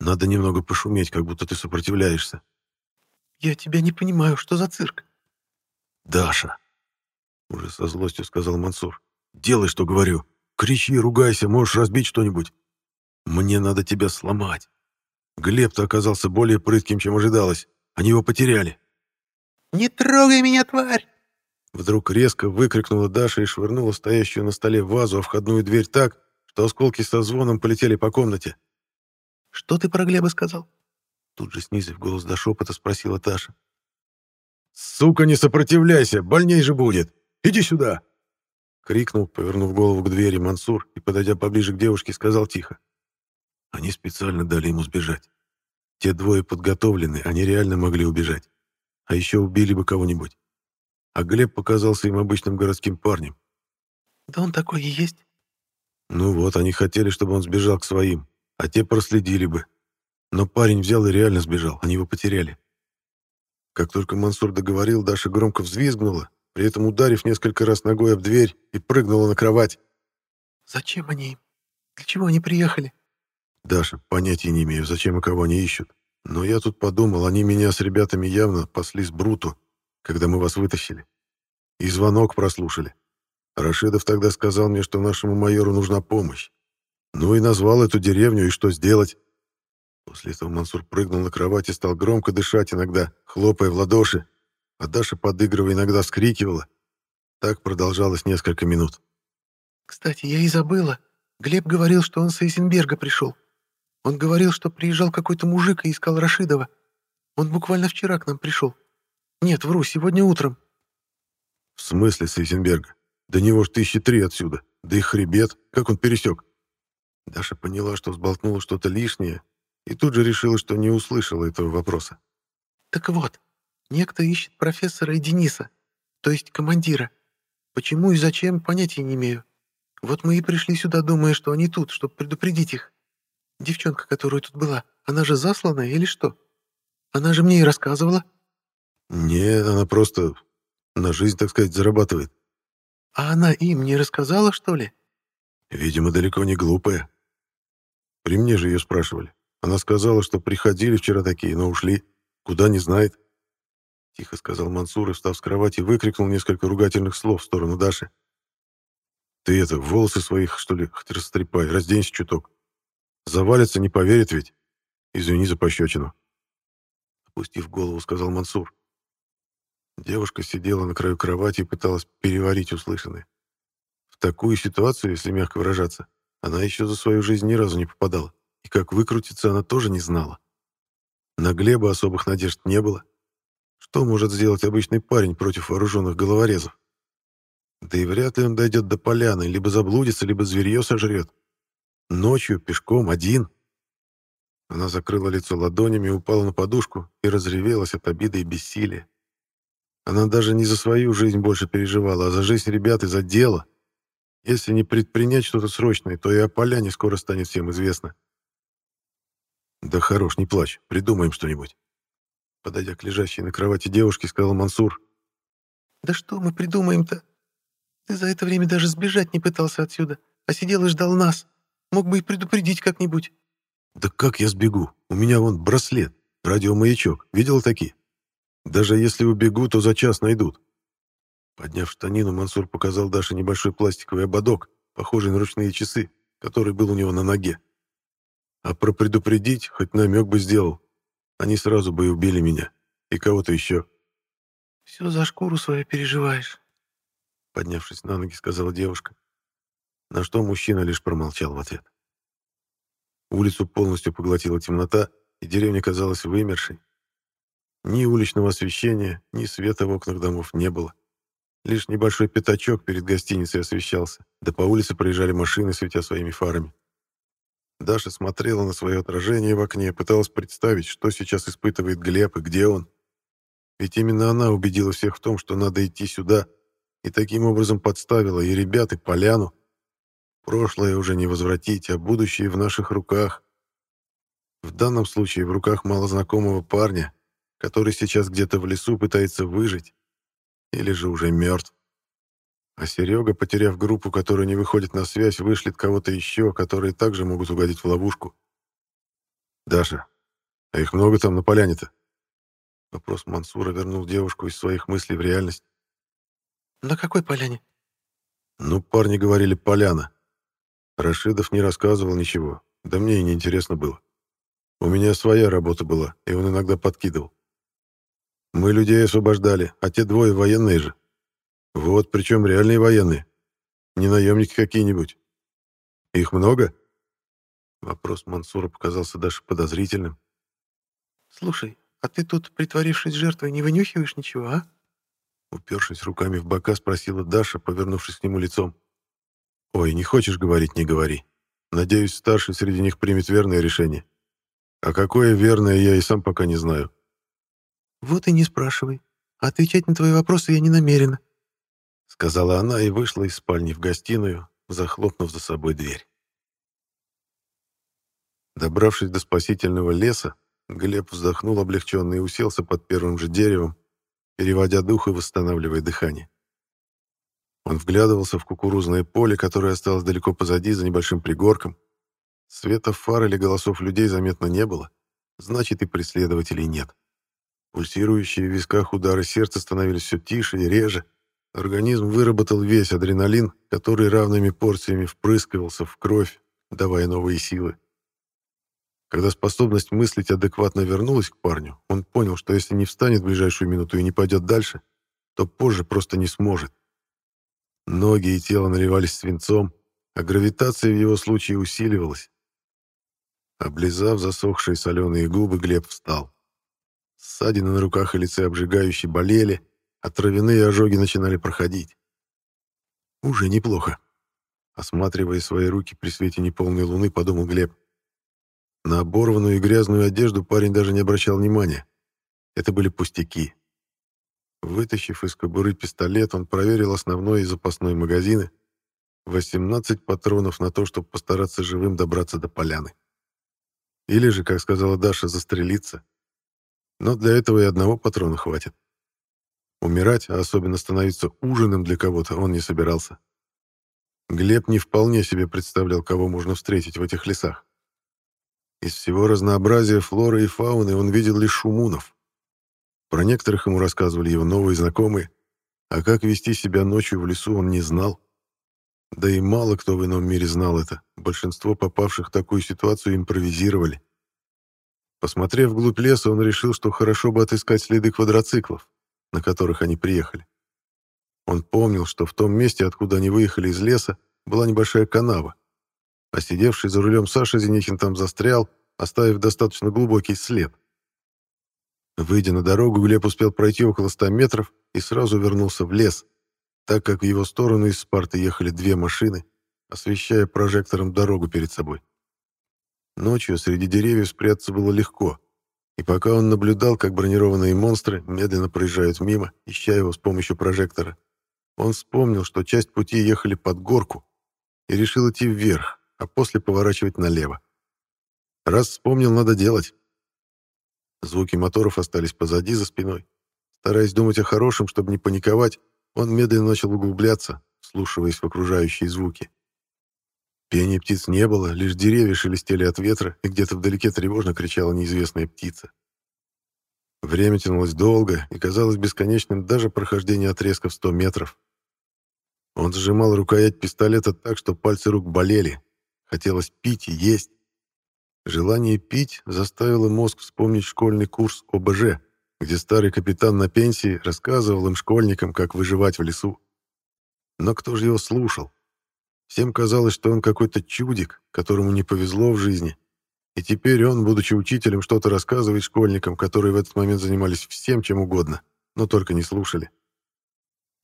Надо немного пошуметь, как будто ты сопротивляешься». «Я тебя не понимаю, что за цирк?» «Даша!» — уже со злостью сказал Мансур. «Делай, что говорю. Кричи, ругайся, можешь разбить что-нибудь. Мне надо тебя сломать. Глеб-то оказался более прытким, чем ожидалось. Они его потеряли». «Не трогай меня, тварь!» Вдруг резко выкрикнула Даша и швырнула стоящую на столе вазу о входную дверь так, что осколки со звоном полетели по комнате. «Что ты про Глеба сказал?» Тут же снизив голос до шепота, спросила Таша. «Сука, не сопротивляйся, больней же будет! Иди сюда!» Крикнул, повернув голову к двери Мансур и, подойдя поближе к девушке, сказал тихо. Они специально дали ему сбежать. Те двое подготовлены, они реально могли убежать. А еще убили бы кого-нибудь. А Глеб показался им обычным городским парнем. «Да он такой и есть». Ну вот, они хотели, чтобы он сбежал к своим, а те проследили бы. Но парень взял и реально сбежал, они его потеряли. Как только Мансур договорил, Даша громко взвизгнула, при этом ударив несколько раз ногой об дверь и прыгнула на кровать. «Зачем они им? Для чего они приехали?» Даша, понятия не имею, зачем и кого они ищут. Но я тут подумал, они меня с ребятами явно пасли с бруту, когда мы вас вытащили. И звонок прослушали. Рашидов тогда сказал мне, что нашему майору нужна помощь. Ну и назвал эту деревню, и что сделать? После этого Мансур прыгнул на кровать и стал громко дышать иногда, хлопая в ладоши, а Даша, подыгрывая, иногда вскрикивала. Так продолжалось несколько минут. «Кстати, я и забыла. Глеб говорил, что он с Эйзенберга пришел. Он говорил, что приезжал какой-то мужик и искал Рашидова. Он буквально вчера к нам пришел. Нет, вру, сегодня утром». «В смысле с Эйзенберга? До него ж тысячи три отсюда. Да и хребет. Как он пересек?» Даша поняла, что взболтнула что-то лишнее, и тут же решила, что не услышала этого вопроса. «Так вот, некто ищет профессора и Дениса, то есть командира. Почему и зачем, понятия не имею. Вот мы и пришли сюда, думая, что они тут, чтобы предупредить их. Девчонка, которая тут была, она же засланная или что? Она же мне и рассказывала». «Нет, она просто на жизнь, так сказать, зарабатывает». «А она им не рассказала, что ли?» «Видимо, далеко не глупая. При мне же ее спрашивали. Она сказала, что приходили вчера такие, но ушли. Куда, не знает». Тихо сказал Мансур и, встав с кровати, выкрикнул несколько ругательных слов в сторону Даши. «Ты это, волосы своих, что ли, хоть растрепай, разденься чуток. Завалится, не поверит ведь. Извини за пощечину». Опустив голову, сказал Мансур. Девушка сидела на краю кровати и пыталась переварить услышанное. В такую ситуацию, если мягко выражаться, она еще за свою жизнь ни разу не попадала, и как выкрутиться она тоже не знала. На Глеба особых надежд не было. Что может сделать обычный парень против вооруженных головорезов? Да и вряд ли он дойдет до поляны, либо заблудится, либо зверье сожрет. Ночью, пешком, один. Она закрыла лицо ладонями, упала на подушку и разревелась от обиды и бессилия. Она даже не за свою жизнь больше переживала, а за жизнь ребят и за дело. Если не предпринять что-то срочное, то и о поляне скоро станет всем известно. «Да хорош, не плачь, придумаем что-нибудь». Подойдя к лежащей на кровати девушке, сказал Мансур. «Да что мы придумаем-то? Ты за это время даже сбежать не пытался отсюда, а сидел и ждал нас. Мог бы и предупредить как-нибудь». «Да как я сбегу? У меня вон браслет, радиомаячок. Видел такие? Даже если убегу, то за час найдут». Подняв штанину, Мансур показал Даше небольшой пластиковый ободок, похожий на ручные часы, который был у него на ноге. А про предупредить хоть намек бы сделал. Они сразу бы и убили меня. И кого-то еще. «Все за шкуру свою переживаешь», — поднявшись на ноги, сказала девушка. На что мужчина лишь промолчал в ответ. Улицу полностью поглотила темнота, и деревня казалась вымершей. Ни уличного освещения, ни света в окнах домов не было. Лишь небольшой пятачок перед гостиницей освещался, да по улице проезжали машины, светя своими фарами. Даша смотрела на свое отражение в окне, пыталась представить, что сейчас испытывает Глеб и где он. Ведь именно она убедила всех в том, что надо идти сюда, и таким образом подставила и ребят, и поляну. Прошлое уже не возвратить, а будущее в наших руках. В данном случае в руках малознакомого парня, который сейчас где-то в лесу пытается выжить, или же уже мертв. А Серега, потеряв группу, которая не выходит на связь, вышлет кого-то еще, которые также могут угодить в ловушку. «Даша, а их много там на поляне-то?» Вопрос Мансура вернул девушку из своих мыслей в реальность. «На какой поляне?» «Ну, парни говорили, поляна. Рашидов не рассказывал ничего, да мне и не интересно было. У меня своя работа была, и он иногда подкидывал. Мы людей освобождали, а те двое военные же. Вот, причем реальные военные. Не наемники какие-нибудь. Их много? Вопрос Мансура показался даже подозрительным. «Слушай, а ты тут, притворившись жертвой, не вынюхиваешь ничего, а?» Упершись руками в бока, спросила Даша, повернувшись к нему лицом. «Ой, не хочешь говорить, не говори. Надеюсь, старший среди них примет верное решение. А какое верное, я и сам пока не знаю. «Вот и не спрашивай. Отвечать на твои вопросы я не намерена», — сказала она и вышла из спальни в гостиную, захлопнув за собой дверь. Добравшись до спасительного леса, Глеб вздохнул облегченно и уселся под первым же деревом, переводя дух и восстанавливая дыхание. Он вглядывался в кукурузное поле, которое осталось далеко позади, за небольшим пригорком. Света фар или голосов людей заметно не было, значит и преследователей нет. Пульсирующие в висках удары сердца становились все тише и реже. Организм выработал весь адреналин, который равными порциями впрыскивался в кровь, давая новые силы. Когда способность мыслить адекватно вернулась к парню, он понял, что если не встанет в ближайшую минуту и не пойдет дальше, то позже просто не сможет. Ноги и тело наливались свинцом, а гравитация в его случае усиливалась. Облизав засохшие соленые губы, Глеб встал. Ссадины на руках и лице обжигающе болели, а травяные ожоги начинали проходить. Уже неплохо. Осматривая свои руки при свете неполной луны, подумал Глеб. На оборванную и грязную одежду парень даже не обращал внимания. Это были пустяки. Вытащив из кобуры пистолет, он проверил основной и запасной магазины. 18 патронов на то, чтобы постараться живым добраться до поляны. Или же, как сказала Даша, застрелиться. Но для этого и одного патрона хватит. Умирать, а особенно становиться ужином для кого-то, он не собирался. Глеб не вполне себе представлял, кого можно встретить в этих лесах. Из всего разнообразия флоры и фауны он видел лишь шумунов. Про некоторых ему рассказывали его новые знакомые, а как вести себя ночью в лесу он не знал. Да и мало кто в ином мире знал это. Большинство попавших в такую ситуацию импровизировали. Посмотрев вглубь леса, он решил, что хорошо бы отыскать следы квадроциклов, на которых они приехали. Он помнил, что в том месте, откуда они выехали из леса, была небольшая канава, а сидевший за рулем Саша Зенихин там застрял, оставив достаточно глубокий след. Выйдя на дорогу, Глеб успел пройти около ста метров и сразу вернулся в лес, так как в его сторону из Спарты ехали две машины, освещая прожектором дорогу перед собой. Ночью среди деревьев спрятаться было легко, и пока он наблюдал, как бронированные монстры медленно проезжают мимо, ища его с помощью прожектора, он вспомнил, что часть пути ехали под горку, и решил идти вверх, а после поворачивать налево. Раз вспомнил, надо делать. Звуки моторов остались позади, за спиной. Стараясь думать о хорошем, чтобы не паниковать, он медленно начал углубляться, слушаясь в окружающие звуки. Пения птиц не было, лишь деревья шелестели от ветра, и где-то вдалеке тревожно кричала неизвестная птица. Время тянулось долго и казалось бесконечным даже прохождение отрезка в 100 метров. Он сжимал рукоять пистолета так, что пальцы рук болели. Хотелось пить и есть. Желание пить заставило мозг вспомнить школьный курс ОБЖ, где старый капитан на пенсии рассказывал им школьникам, как выживать в лесу. Но кто же его слушал? Всем казалось, что он какой-то чудик, которому не повезло в жизни. И теперь он, будучи учителем, что-то рассказывает школьникам, которые в этот момент занимались всем, чем угодно, но только не слушали.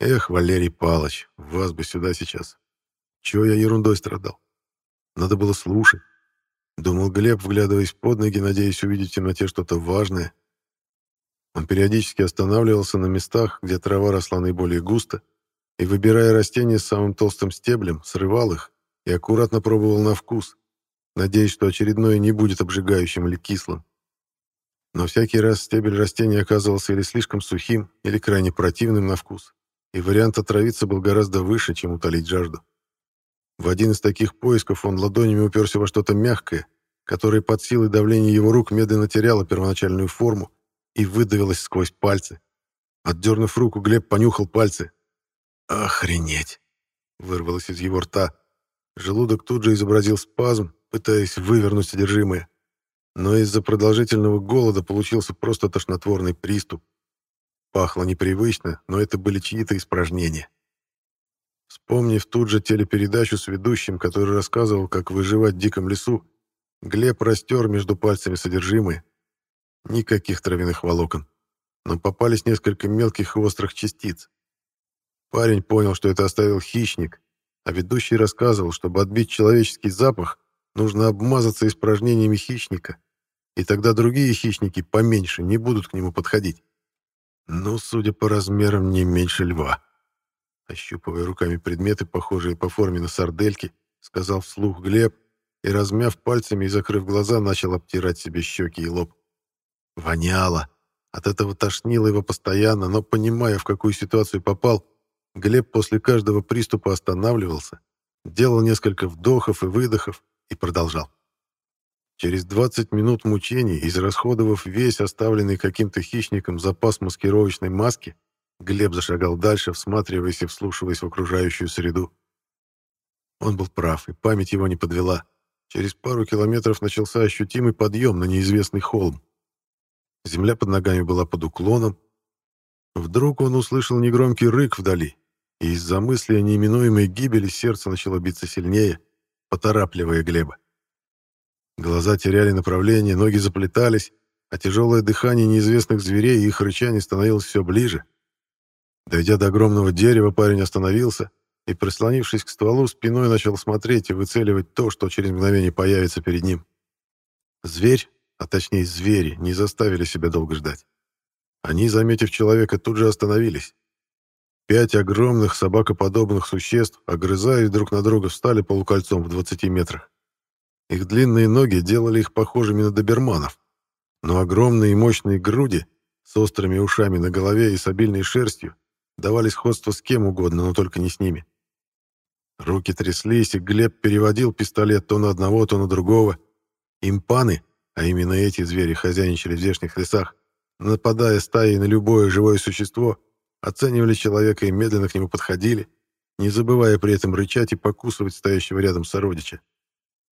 Эх, Валерий Палыч, вас бы сюда сейчас. Чего я ерундой страдал? Надо было слушать. Думал Глеб, вглядываясь под ноги, надеясь увидеть в темноте что-то важное. Он периодически останавливался на местах, где трава росла наиболее густо, и, выбирая растения с самым толстым стеблем, срывал их и аккуратно пробовал на вкус, надеясь, что очередное не будет обжигающим или кислым. Но всякий раз стебель растения оказывался или слишком сухим, или крайне противным на вкус, и вариант отравиться был гораздо выше, чем утолить жажду. В один из таких поисков он ладонями уперся во что-то мягкое, которое под силой давления его рук медленно теряло первоначальную форму и выдавилось сквозь пальцы. Отдернув руку, Глеб понюхал пальцы. «Охренеть!» — вырвалось из его рта. Желудок тут же изобразил спазм, пытаясь вывернуть содержимое. Но из-за продолжительного голода получился просто тошнотворный приступ. Пахло непривычно, но это были чьи-то испражнения. Вспомнив тут же телепередачу с ведущим, который рассказывал, как выживать в диком лесу, Глеб растер между пальцами содержимое. Никаких травяных волокон. Но попались несколько мелких и острых частиц. Парень понял, что это оставил хищник, а ведущий рассказывал, чтобы отбить человеческий запах, нужно обмазаться испражнениями хищника, и тогда другие хищники поменьше не будут к нему подходить. Ну, судя по размерам, не меньше льва. Ощупывая руками предметы, похожие по форме на сардельки, сказал вслух Глеб и, размяв пальцами и закрыв глаза, начал обтирать себе щеки и лоб. Воняло. От этого тошнило его постоянно, но, понимая, в какую ситуацию попал, Глеб после каждого приступа останавливался, делал несколько вдохов и выдохов и продолжал. Через 20 минут мучений, израсходовав весь оставленный каким-то хищником запас маскировочной маски, Глеб зашагал дальше, всматриваясь и вслушиваясь в окружающую среду. Он был прав, и память его не подвела. Через пару километров начался ощутимый подъем на неизвестный холм. Земля под ногами была под уклоном. Вдруг он услышал негромкий рык вдали, и из-за мысли о неименуемой гибели сердце начало биться сильнее, поторапливая Глеба. Глаза теряли направление, ноги заплетались, а тяжелое дыхание неизвестных зверей и их рычание становилось все ближе. Дойдя до огромного дерева, парень остановился и, прислонившись к стволу, спиной начал смотреть и выцеливать то, что через мгновение появится перед ним. Зверь, а точнее звери, не заставили себя долго ждать. Они, заметив человека, тут же остановились. Пять огромных собакоподобных существ, огрызаясь друг на друга, встали полукольцом в 20 метрах. Их длинные ноги делали их похожими на доберманов, но огромные и мощные груди с острыми ушами на голове и с обильной шерстью давали сходство с кем угодно, но только не с ними. Руки тряслись, и Глеб переводил пистолет то на одного, то на другого. Импаны, а именно эти звери хозяйничали в здешних лесах, нападая стаей на любое живое существо, оценивали человека и медленно к нему подходили, не забывая при этом рычать и покусывать стоящего рядом сородича.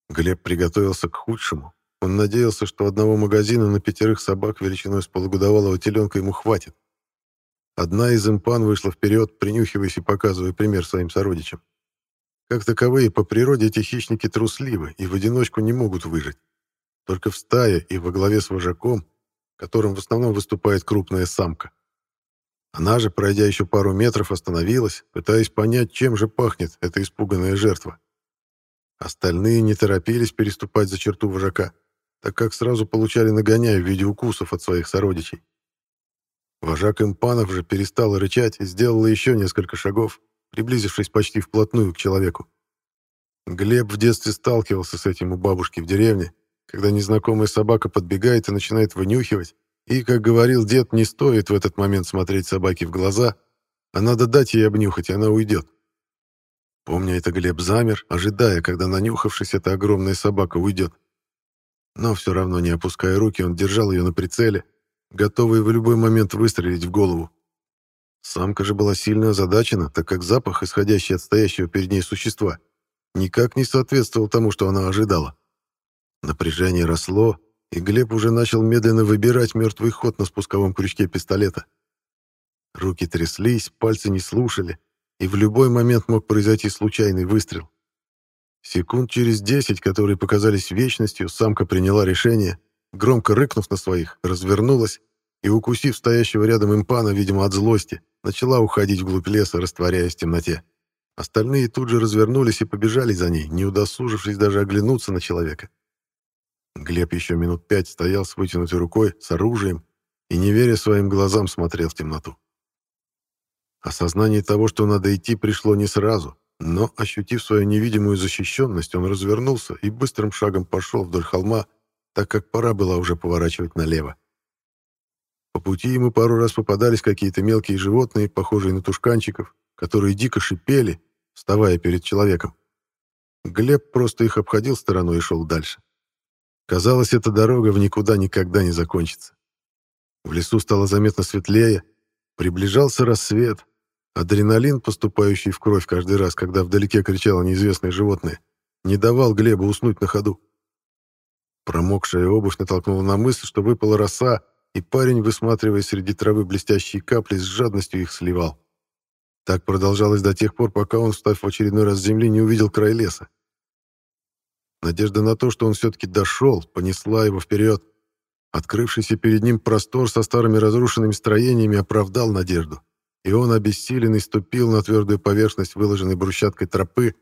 Глеб приготовился к худшему. Он надеялся, что одного магазина на пятерых собак величиной с полугодовалого теленка ему хватит. Одна из импан вышла вперед, принюхиваясь и показывая пример своим сородичам. Как таковые, по природе эти хищники трусливы и в одиночку не могут выжить. Только в стае и во главе с вожаком, которым в основном выступает крупная самка. Она же, пройдя еще пару метров, остановилась, пытаясь понять, чем же пахнет эта испуганная жертва. Остальные не торопились переступать за черту вожака, так как сразу получали нагоняя в виде укусов от своих сородичей. Вожак импанов же перестал рычать и сделал еще несколько шагов, приблизившись почти вплотную к человеку. Глеб в детстве сталкивался с этим у бабушки в деревне, когда незнакомая собака подбегает и начинает вынюхивать, и, как говорил дед, не стоит в этот момент смотреть собаке в глаза, а надо дать ей обнюхать, и она уйдет. Помня это, Глеб замер, ожидая, когда нанюхавшись, эта огромная собака уйдет. Но все равно, не опуская руки, он держал ее на прицеле, готовый в любой момент выстрелить в голову. Самка же была сильно озадачена, так как запах, исходящий от стоящего перед ней существа, никак не соответствовал тому, что она ожидала. Напряжение росло, и Глеб уже начал медленно выбирать мертвый ход на спусковом крючке пистолета. Руки тряслись, пальцы не слушали, и в любой момент мог произойти случайный выстрел. Секунд через десять, которые показались вечностью, самка приняла решение, громко рыкнув на своих, развернулась и, укусив стоящего рядом импана, видимо, от злости, начала уходить вглубь леса, растворяясь в темноте. Остальные тут же развернулись и побежали за ней, не удосужившись даже оглянуться на человека. Глеб еще минут пять стоял с вытянутой рукой, с оружием, и, не веря своим глазам, смотрел в темноту. Осознание того, что надо идти, пришло не сразу, но, ощутив свою невидимую защищенность, он развернулся и быстрым шагом пошел вдоль холма, так как пора было уже поворачивать налево. По пути ему пару раз попадались какие-то мелкие животные, похожие на тушканчиков, которые дико шипели, вставая перед человеком. Глеб просто их обходил стороной и шел дальше. Казалось, эта дорога в никуда никогда не закончится. В лесу стало заметно светлее, приближался рассвет. Адреналин, поступающий в кровь каждый раз, когда вдалеке кричало неизвестное животное, не давал Глебу уснуть на ходу. Промокшая обувь натолкнула на мысль, что выпала роса, и парень, высматривая среди травы блестящие капли, с жадностью их сливал. Так продолжалось до тех пор, пока он, встав в очередной раз с земли, не увидел край леса. Надежда на то, что он все-таки дошел, понесла его вперед. Открывшийся перед ним простор со старыми разрушенными строениями оправдал надежду, и он, обессиленный, ступил на твердую поверхность, выложенной брусчаткой тропы,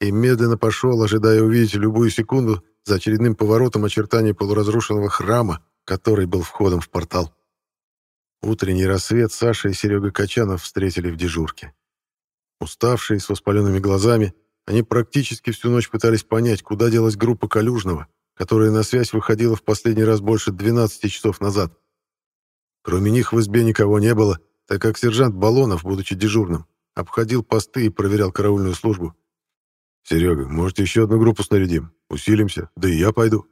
и медленно пошел, ожидая увидеть любую секунду за очередным поворотом очертания полуразрушенного храма, который был входом в портал. Утренний рассвет Саша и Серега Качанов встретили в дежурке. Уставшие, с воспаленными глазами, они практически всю ночь пытались понять, куда делась группа Калюжного, которая на связь выходила в последний раз больше 12 часов назад. Кроме них в избе никого не было, так как сержант Балонов, будучи дежурным, обходил посты и проверял караульную службу. «Серега, может, еще одну группу снарядим? Усилимся? Да и я пойду».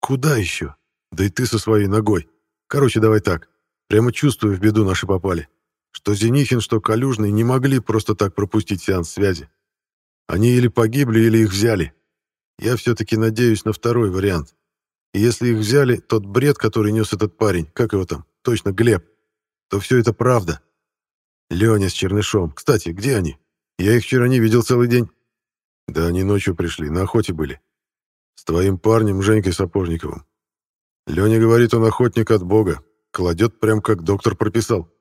Куда еще? Да и ты со своей ногой. Короче, давай так. Прямо чувствую, в беду наши попали. Что Зенихин, что Калюжный не могли просто так пропустить сеанс связи. Они или погибли, или их взяли. Я все-таки надеюсь на второй вариант. И если их взяли, тот бред, который нес этот парень, как его там, точно Глеб, то все это правда. Леня с Чернышом. Кстати, где они? Я их вчера не видел целый день. Да они ночью пришли, на охоте были. С твоим парнем Женькой Сапожниковым. Леня говорит, он охотник от Бога. Кладет прям как доктор прописал.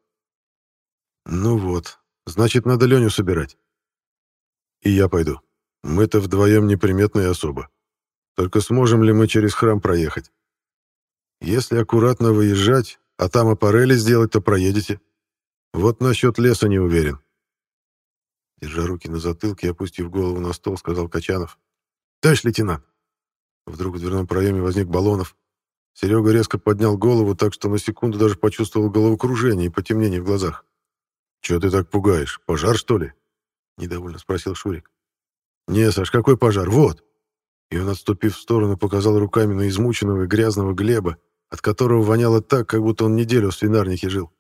Ну вот, значит, надо Леню собирать. И я пойду. Мы-то вдвоем неприметные особо. Только сможем ли мы через храм проехать? Если аккуратно выезжать, а там аппарели сделать, то проедете. Вот насчет леса не уверен. Держа руки на затылке и опустив голову на стол, сказал Качанов. «Товарищ лейтенант!» Вдруг в дверном проеме возник Баллонов. Серега резко поднял голову так, что на секунду даже почувствовал головокружение и потемнение в глазах. «Чего ты так пугаешь? Пожар, что ли?» — недовольно спросил Шурик. «Не, Саш, какой пожар? Вот!» И он, отступив в сторону, показал руками на измученного и грязного Глеба, от которого воняло так, как будто он неделю в свинарнике жил.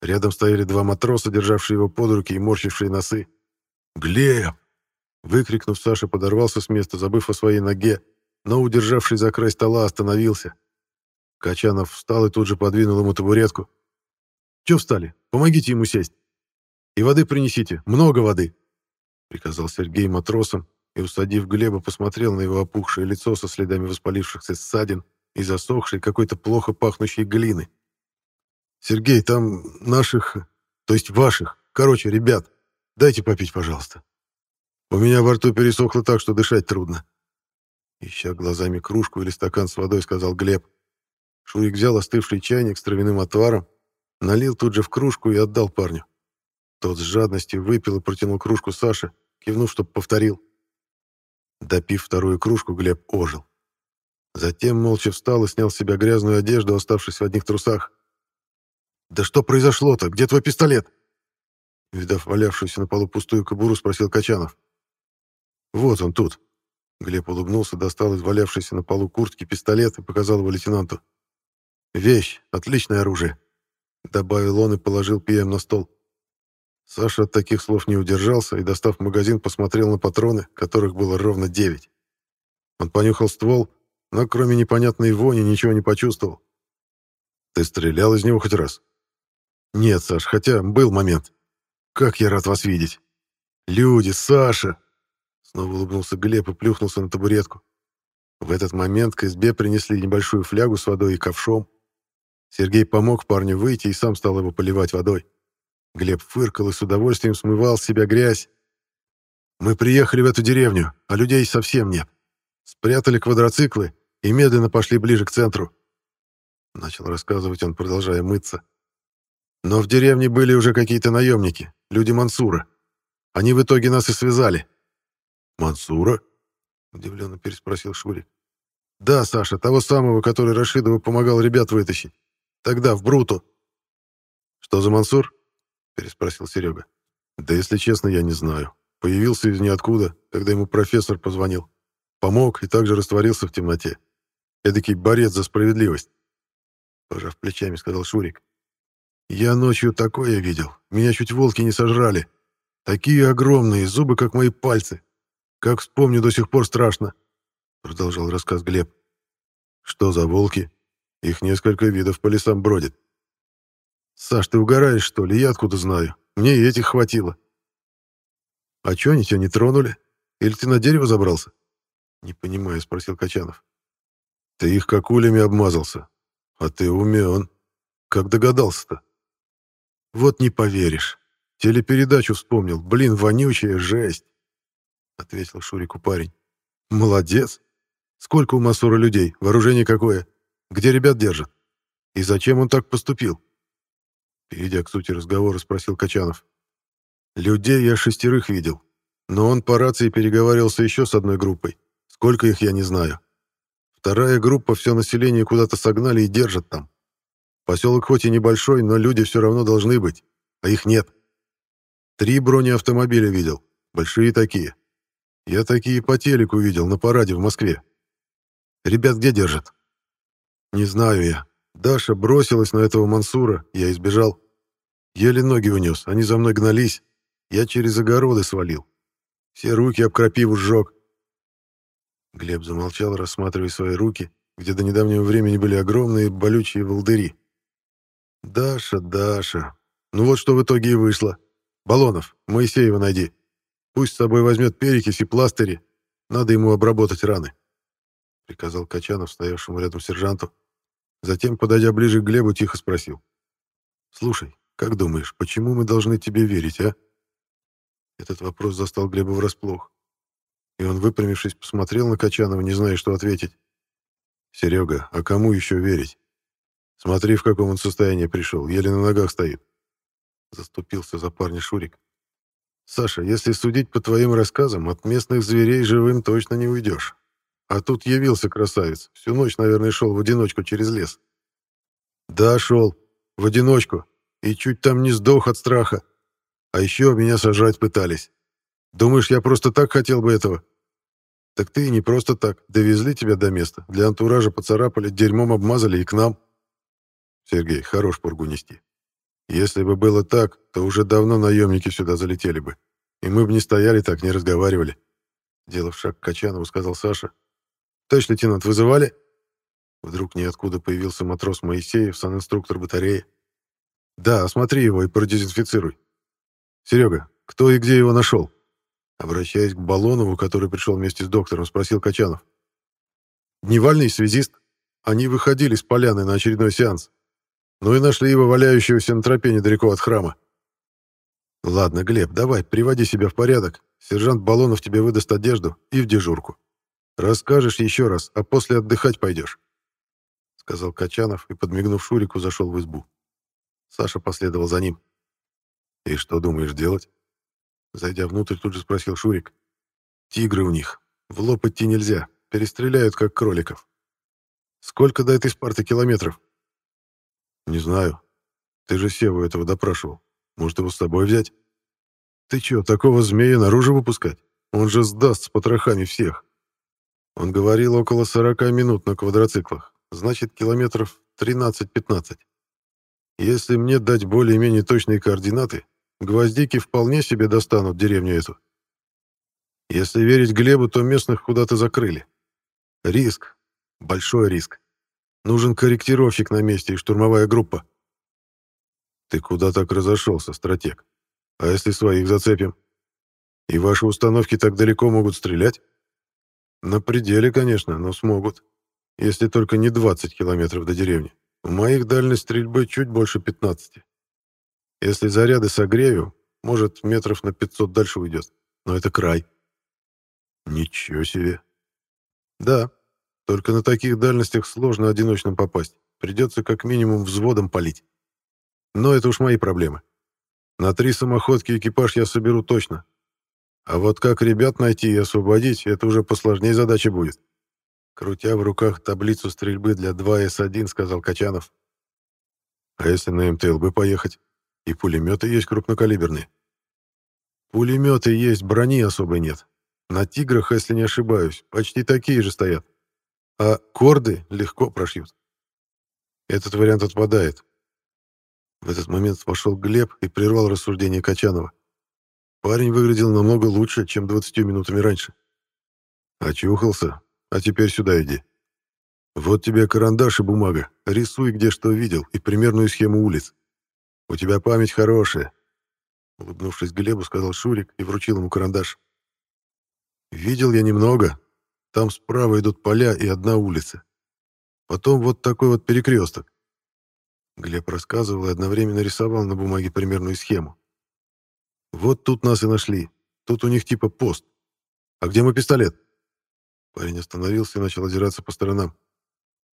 Рядом стояли два матроса, державшие его под руки и морщившие носы. «Глеб!» Выкрикнув, Саша подорвался с места, забыв о своей ноге, но, удержавшись за край стола, остановился. Качанов встал и тут же подвинул ему табуретку. «Чё встали? Помогите ему сесть. И воды принесите, много воды!» Приказал Сергей матросам и, усадив Глеба, посмотрел на его опухшее лицо со следами воспалившихся ссадин и засохшей какой-то плохо пахнущей глины. «Сергей, там наших, то есть ваших, короче, ребят, дайте попить, пожалуйста. У меня во рту пересохло так, что дышать трудно». Ища глазами кружку или стакан с водой, сказал Глеб. Шурик взял остывший чайник с травяным отваром, налил тут же в кружку и отдал парню. Тот с жадностью выпил и протянул кружку Саше, кивнув, чтоб повторил. Допив вторую кружку, Глеб ожил. Затем молча встал и снял с себя грязную одежду, оставшись в одних трусах. «Да что произошло-то? Где твой пистолет?» Видав валявшуюся на полу пустую кобуру, спросил Качанов. «Вот он тут». Глеб улыбнулся, достал из валявшейся на полу куртки пистолет и показал его лейтенанту. «Вещь, отличное оружие», — добавил он и положил ПМ на стол. Саша от таких слов не удержался и, достав магазин, посмотрел на патроны, которых было ровно девять. Он понюхал ствол, но кроме непонятной вони ничего не почувствовал. «Ты стрелял из него хоть раз?» «Нет, Саш, хотя был момент. Как я рад вас видеть!» «Люди, Саша!» Снова улыбнулся Глеб и плюхнулся на табуретку. В этот момент к избе принесли небольшую флягу с водой и ковшом. Сергей помог парню выйти и сам стал его поливать водой. Глеб фыркал и с удовольствием смывал с себя грязь. «Мы приехали в эту деревню, а людей совсем нет. Спрятали квадроциклы и медленно пошли ближе к центру. Начал рассказывать он, продолжая мыться. Но в деревне были уже какие-то наемники, люди Мансура. Они в итоге нас и связали. «Мансура?» — удивленно переспросил Шурик. «Да, Саша, того самого, который Рашидову помогал ребят вытащить. Тогда, в Бруту». «Что за Мансур?» — переспросил Серега. «Да, если честно, я не знаю. Появился из ниоткуда, когда ему профессор позвонил. Помог и также растворился в темноте. Эдакий борец за справедливость. Пожав плечами, сказал Шурик. Я ночью такое видел. Меня чуть волки не сожрали. Такие огромные, зубы, как мои пальцы. Как вспомню, до сих пор страшно. Продолжал рассказ Глеб. Что за волки? Их несколько видов по лесам бродит. Саш, ты угораешь, что ли? Я откуда знаю? Мне и этих хватило. А чё они тебя не тронули? Или ты на дерево забрался? Не понимаю, спросил Качанов. Ты их как улями обмазался. А ты умен. Как догадался-то? Вот не поверишь. Телепередачу вспомнил. Блин, вонючая жесть. Ответил Шурику парень. Молодец. Сколько у Масура людей? Вооружение какое? Где ребят держат? И зачем он так поступил? Перейдя к сути разговора, спросил Качанов. Людей я шестерых видел. Но он по рации переговаривался еще с одной группой. Сколько их, я не знаю. Вторая группа все население куда-то согнали и держат там. Поселок хоть и небольшой, но люди все равно должны быть, а их нет. Три бронеавтомобиля видел, большие такие. Я такие по телеку видел на параде в Москве. Ребят где держат? Не знаю я. Даша бросилась на этого Мансура, я избежал. Еле ноги унес, они за мной гнались. Я через огороды свалил. Все руки об крапиву сжег. Глеб замолчал, рассматривая свои руки, где до недавнего времени были огромные болючие волдыри. «Даша, Даша, ну вот что в итоге и вышло. Балонов, Моисеева найди. Пусть с собой возьмет перекись и пластыри. Надо ему обработать раны», — приказал Качанов, стоявшему рядом сержанту. Затем, подойдя ближе к Глебу, тихо спросил. «Слушай, как думаешь, почему мы должны тебе верить, а?» Этот вопрос застал Глеба врасплох. И он, выпрямившись, посмотрел на Качанова, не зная, что ответить. «Серега, а кому еще верить? Смотри, в каком он состоянии пришел, еле на ногах стоит». Заступился за парня Шурик. «Саша, если судить по твоим рассказам, от местных зверей живым точно не уйдешь. А тут явился красавец. Всю ночь, наверное, шел в одиночку через лес». «Да, шел. В одиночку. И чуть там не сдох от страха. А еще меня сожрать пытались. Думаешь, я просто так хотел бы этого? Так ты и не просто так. Довезли тебя до места. Для антуража поцарапали, дерьмом обмазали и к нам. Сергей, хорош пургу нести. Если бы было так, то уже давно наемники сюда залетели бы. И мы бы не стояли так, не разговаривали. Делав шаг к Качанову, сказал Саша. «Товарищ лейтенант, вызывали?» Вдруг ниоткуда появился матрос Моисеев, санинструктор батареи. «Да, осмотри его и продезинфицируй. Серега, кто и где его нашел?» Обращаясь к Балонову, который пришел вместе с доктором, спросил Качанов. «Дневальный связист. Они выходили с поляны на очередной сеанс. Ну и нашли его валяющегося на тропе недалеко от храма. Ладно, Глеб, давай, приводи себя в порядок. Сержант Балонов тебе выдаст одежду и в дежурку. Расскажешь еще раз, а после отдыхать пойдешь», — сказал Качанов и, подмигнув Шурику, зашел в избу. Саша последовал за ним. «И что думаешь делать?» Зайдя внутрь, тут же спросил Шурик. «Тигры у них. В лоб идти нельзя. Перестреляют, как кроликов. Сколько до этой Спарты километров?» «Не знаю. Ты же Севу этого допрашивал. Может, его с собой взять?» «Ты чё, такого змея наружу выпускать? Он же сдаст с потрохами всех». Он говорил около 40 минут на квадроциклах. Значит, километров 13-15. Если мне дать более-менее точные координаты, Гвоздики вполне себе достанут деревню эту. Если верить Глебу, то местных куда-то закрыли. Риск. Большой риск. Нужен корректировщик на месте и штурмовая группа. Ты куда так разошелся, стратег? А если своих зацепим? И ваши установки так далеко могут стрелять? На пределе, конечно, но смогут. Если только не 20 километров до деревни. У моих дальность стрельбы чуть больше 15. Если заряды согрею, может, метров на 500 дальше уйдет. Но это край. Ничего себе. Да, только на таких дальностях сложно одиночным попасть. Придется как минимум взводом палить. Но это уж мои проблемы. На три самоходки экипаж я соберу точно. А вот как ребят найти и освободить, это уже посложнее задача будет. Крутя в руках таблицу стрельбы для 2С1, сказал Качанов. А если на МТЛБ поехать? И пулеметы есть крупнокалиберные. Пулеметы есть, брони особой нет. На «Тиграх», если не ошибаюсь, почти такие же стоят. А корды легко прошьют. Этот вариант отпадает. В этот момент вошел Глеб и прервал рассуждение Качанова. Парень выглядел намного лучше, чем 20 минутами раньше. Очухался, а теперь сюда иди. Вот тебе карандаш и бумага. Рисуй, где что видел, и примерную схему улиц. «У тебя память хорошая», — улыбнувшись Глебу, сказал Шурик и вручил ему карандаш. «Видел я немного. Там справа идут поля и одна улица. Потом вот такой вот перекресток». Глеб рассказывал и одновременно рисовал на бумаге примерную схему. «Вот тут нас и нашли. Тут у них типа пост. А где мой пистолет?» Парень остановился и начал озираться по сторонам.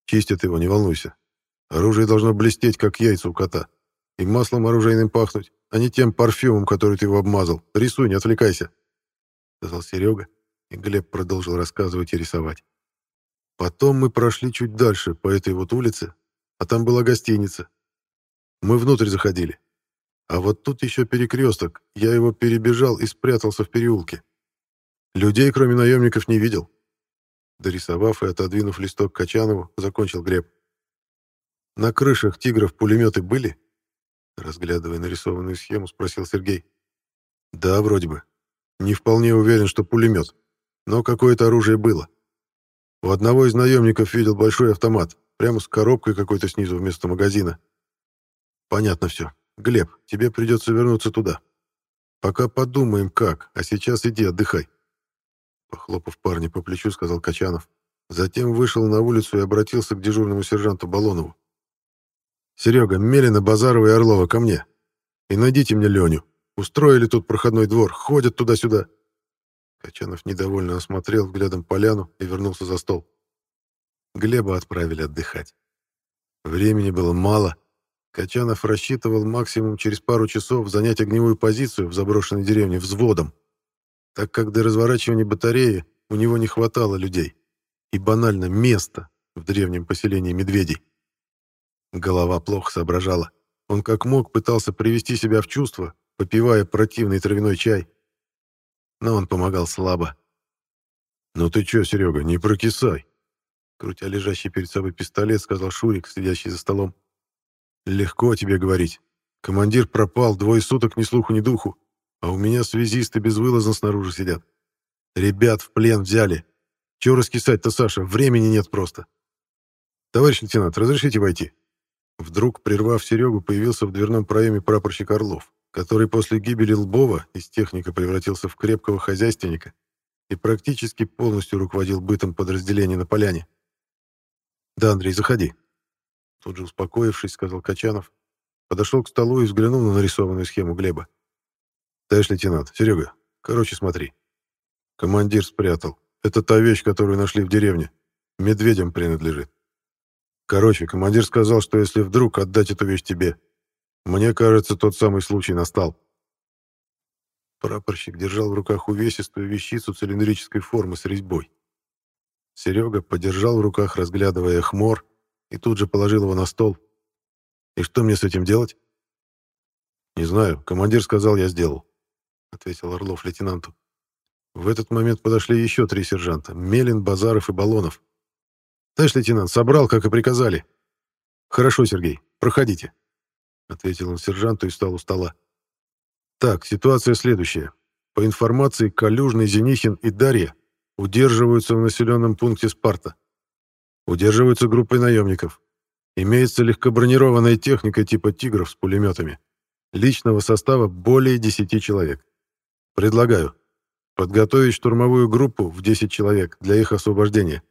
«Чистят его, не волнуйся. Оружие должно блестеть, как яйца у кота» и маслом оружейным пахнуть, а не тем парфюмом, который ты его обмазал. Рисуй, не отвлекайся», — сказал Серега, и Глеб продолжил рассказывать и рисовать. Потом мы прошли чуть дальше, по этой вот улице, а там была гостиница. Мы внутрь заходили. А вот тут еще перекресток, я его перебежал и спрятался в переулке. Людей, кроме наемников, не видел. Дорисовав и отодвинув листок Качанову, закончил Глеб. на крышах тигров пулеметы были?» Разглядывая нарисованную схему, спросил Сергей. «Да, вроде бы. Не вполне уверен, что пулемет, но какое-то оружие было. У одного из наемников видел большой автомат, прямо с коробкой какой-то снизу вместо магазина. Понятно все. Глеб, тебе придется вернуться туда. Пока подумаем, как, а сейчас иди отдыхай. Похлопав парня по плечу, сказал Качанов. Затем вышел на улицу и обратился к дежурному сержанту Балонову. «Серега, Мелина, Базарова и Орлова ко мне. И найдите мне Леню. Устроили тут проходной двор, ходят туда-сюда». Качанов недовольно осмотрел взглядом поляну и вернулся за стол. Глеба отправили отдыхать. Времени было мало. Качанов рассчитывал максимум через пару часов занять огневую позицию в заброшенной деревне взводом, так как до разворачивания батареи у него не хватало людей и банально места в древнем поселении медведей. Голова плохо соображала. Он как мог пытался привести себя в чувство, попивая противный травяной чай. Но он помогал слабо. «Ну ты чё, Серега, не прокисай!» Крутя лежащий перед собой пистолет, сказал Шурик, сидящий за столом. «Легко тебе говорить. Командир пропал, двое суток ни слуху, ни духу, а у меня связисты безвылазно снаружи сидят. Ребят в плен взяли. Чего раскисать-то, Саша? Времени нет просто. Товарищ лейтенант, разрешите войти?» Вдруг, прервав Серегу, появился в дверном проеме прапорщик Орлов, который после гибели Лбова из техника превратился в крепкого хозяйственника и практически полностью руководил бытом подразделения на поляне. «Да, Андрей, заходи». Тут же успокоившись, сказал Качанов, подошел к столу и взглянул на нарисованную схему Глеба. «Товарищ лейтенант, Серега, короче, смотри. Командир спрятал. Это та вещь, которую нашли в деревне. Медведям принадлежит. Короче, командир сказал, что если вдруг отдать эту вещь тебе, мне кажется, тот самый случай настал. Прапорщик держал в руках увесистую вещицу цилиндрической формы с резьбой. Серега подержал в руках, разглядывая хмор, и тут же положил его на стол. «И что мне с этим делать?» «Не знаю. Командир сказал, я сделал», — ответил Орлов лейтенанту. В этот момент подошли еще три сержанта — Мелин, Базаров и Балонов. «Товарищ лейтенант, собрал, как и приказали». «Хорошо, Сергей, проходите», — ответил он сержанту и встал у стола. «Так, ситуация следующая. По информации, Калюжный, Зенихин и Дарья удерживаются в населенном пункте Спарта. Удерживаются группой наемников. Имеется легкобронированная техника типа «Тигров» с пулеметами. Личного состава более 10 человек. Предлагаю подготовить штурмовую группу в 10 человек для их освобождения.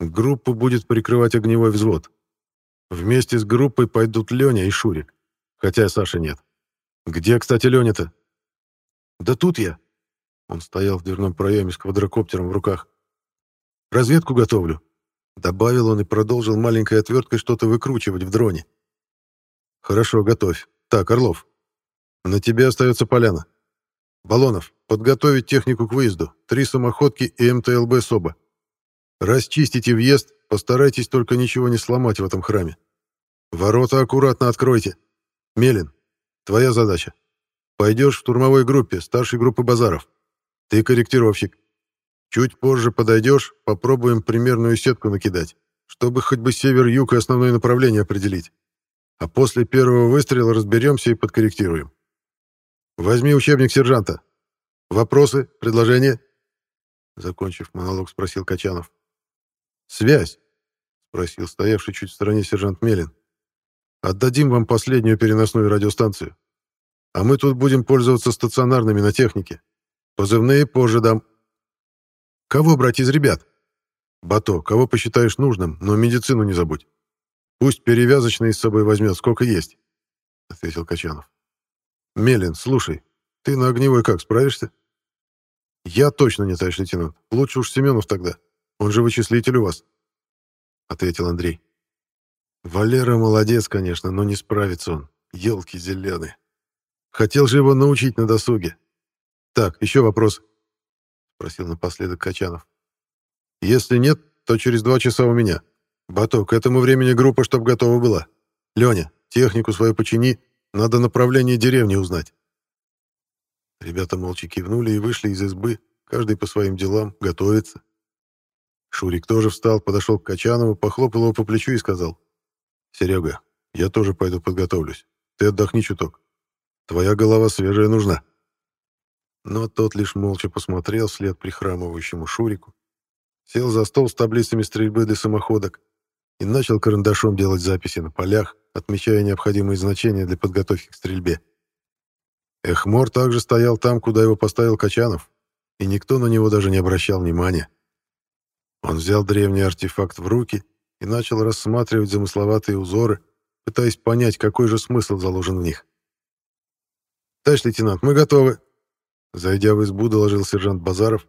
Группу будет прикрывать огневой взвод. Вместе с группой пойдут Леня и Шурик, хотя Саши нет. Где, кстати, Леня-то? Да тут я. Он стоял в дверном проеме с квадрокоптером в руках. Разведку готовлю. Добавил он и продолжил маленькой отверткой что-то выкручивать в дроне. Хорошо, готовь. Так, Орлов, на тебе остается поляна. Балонов, подготовить технику к выезду. Три самоходки и МТЛБ СОБа. Расчистите въезд, постарайтесь только ничего не сломать в этом храме. Ворота аккуратно откройте. Мелин, твоя задача. Пойдешь в штурмовой группе, старшей группы базаров. Ты корректировщик. Чуть позже подойдешь, попробуем примерную сетку накидать, чтобы хоть бы север-юг и основное направление определить. А после первого выстрела разберемся и подкорректируем. Возьми учебник сержанта. Вопросы, предложения?» Закончив монолог, спросил Качанов. «Связь?» — спросил стоявший чуть в стороне сержант Мелин. «Отдадим вам последнюю переносную радиостанцию. А мы тут будем пользоваться стационарными на технике. Позывные позже дам». «Кого брать из ребят?» «Бато, кого посчитаешь нужным, но медицину не забудь. Пусть перевязочный с собой возьмет, сколько есть», — ответил Качанов. «Мелин, слушай, ты на огневой как, справишься?» «Я точно не, товарищ лейтенант. Лучше уж Семенов тогда. Он же вычислитель у вас», — ответил Андрей. «Валера молодец, конечно, но не справится он. Елки зеленые. Хотел же его научить на досуге. Так, еще вопрос?» — спросил напоследок Качанов. «Если нет, то через два часа у меня. Бато, к этому времени группа чтоб готова была. Леня, технику свою почини, надо направление деревни узнать». Ребята молча кивнули и вышли из избы, каждый по своим делам, готовится. Шурик тоже встал, подошел к Качанову, похлопал его по плечу и сказал. Серега, я тоже пойду подготовлюсь. Ты отдохни чуток. Твоя голова свежая нужна. Но тот лишь молча посмотрел вслед прихрамывающему Шурику, сел за стол с таблицами стрельбы для самоходок и начал карандашом делать записи на полях, отмечая необходимые значения для подготовки к стрельбе. Эхмор также стоял там, куда его поставил Качанов, и никто на него даже не обращал внимания. Он взял древний артефакт в руки и начал рассматривать замысловатые узоры, пытаясь понять, какой же смысл заложен в них. «Товарищ лейтенант, мы готовы!» Зайдя в избу, доложил сержант Базаров.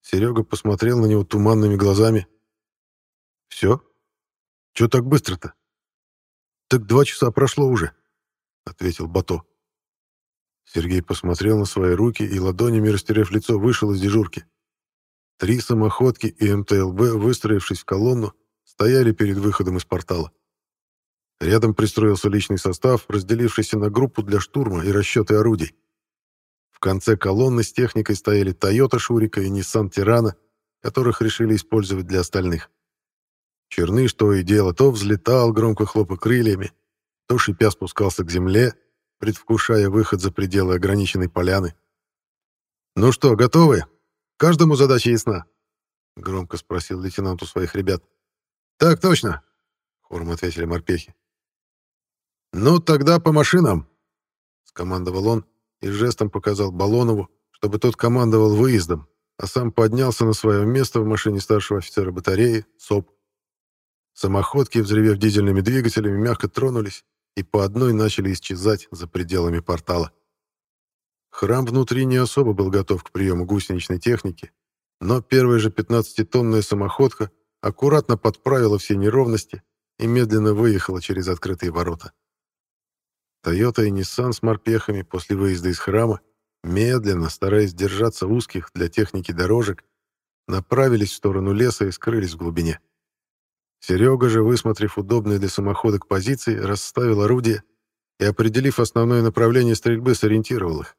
Серега посмотрел на него туманными глазами. «Все? Чего так быстро-то?» «Так два часа прошло уже», — ответил Бато. Сергей посмотрел на свои руки и ладонями, растеряв лицо, вышел из дежурки. Три самоходки и МТЛБ, выстроившись в колонну, стояли перед выходом из портала. Рядом пристроился личный состав, разделившийся на группу для штурма и расчеты орудий. В конце колонны с техникой стояли Toyota Шурика и Nissan Тирана, которых решили использовать для остальных. Черныш то и дело то взлетал, громко хлопая крыльями, то шипя спускался к земле, предвкушая выход за пределы ограниченной поляны. «Ну что, готовы? Каждому задача ясна?» — громко спросил лейтенант у своих ребят. «Так точно!» — хором ответили морпехи. «Ну, тогда по машинам!» — скомандовал он и жестом показал Балонову, чтобы тот командовал выездом, а сам поднялся на свое место в машине старшего офицера батареи, СОП. Самоходки, взревев дизельными двигателями, мягко тронулись и по одной начали исчезать за пределами портала. Храм внутри не особо был готов к приему гусеничной техники, но первая же 15-тонная самоходка аккуратно подправила все неровности и медленно выехала через открытые ворота. Тойота и Ниссан с морпехами после выезда из храма, медленно, стараясь держаться узких для техники дорожек, направились в сторону леса и скрылись в глубине. Серега же, высмотрев удобные для самоходок позиции, расставил орудие и, определив основное направление стрельбы, сориентировал их.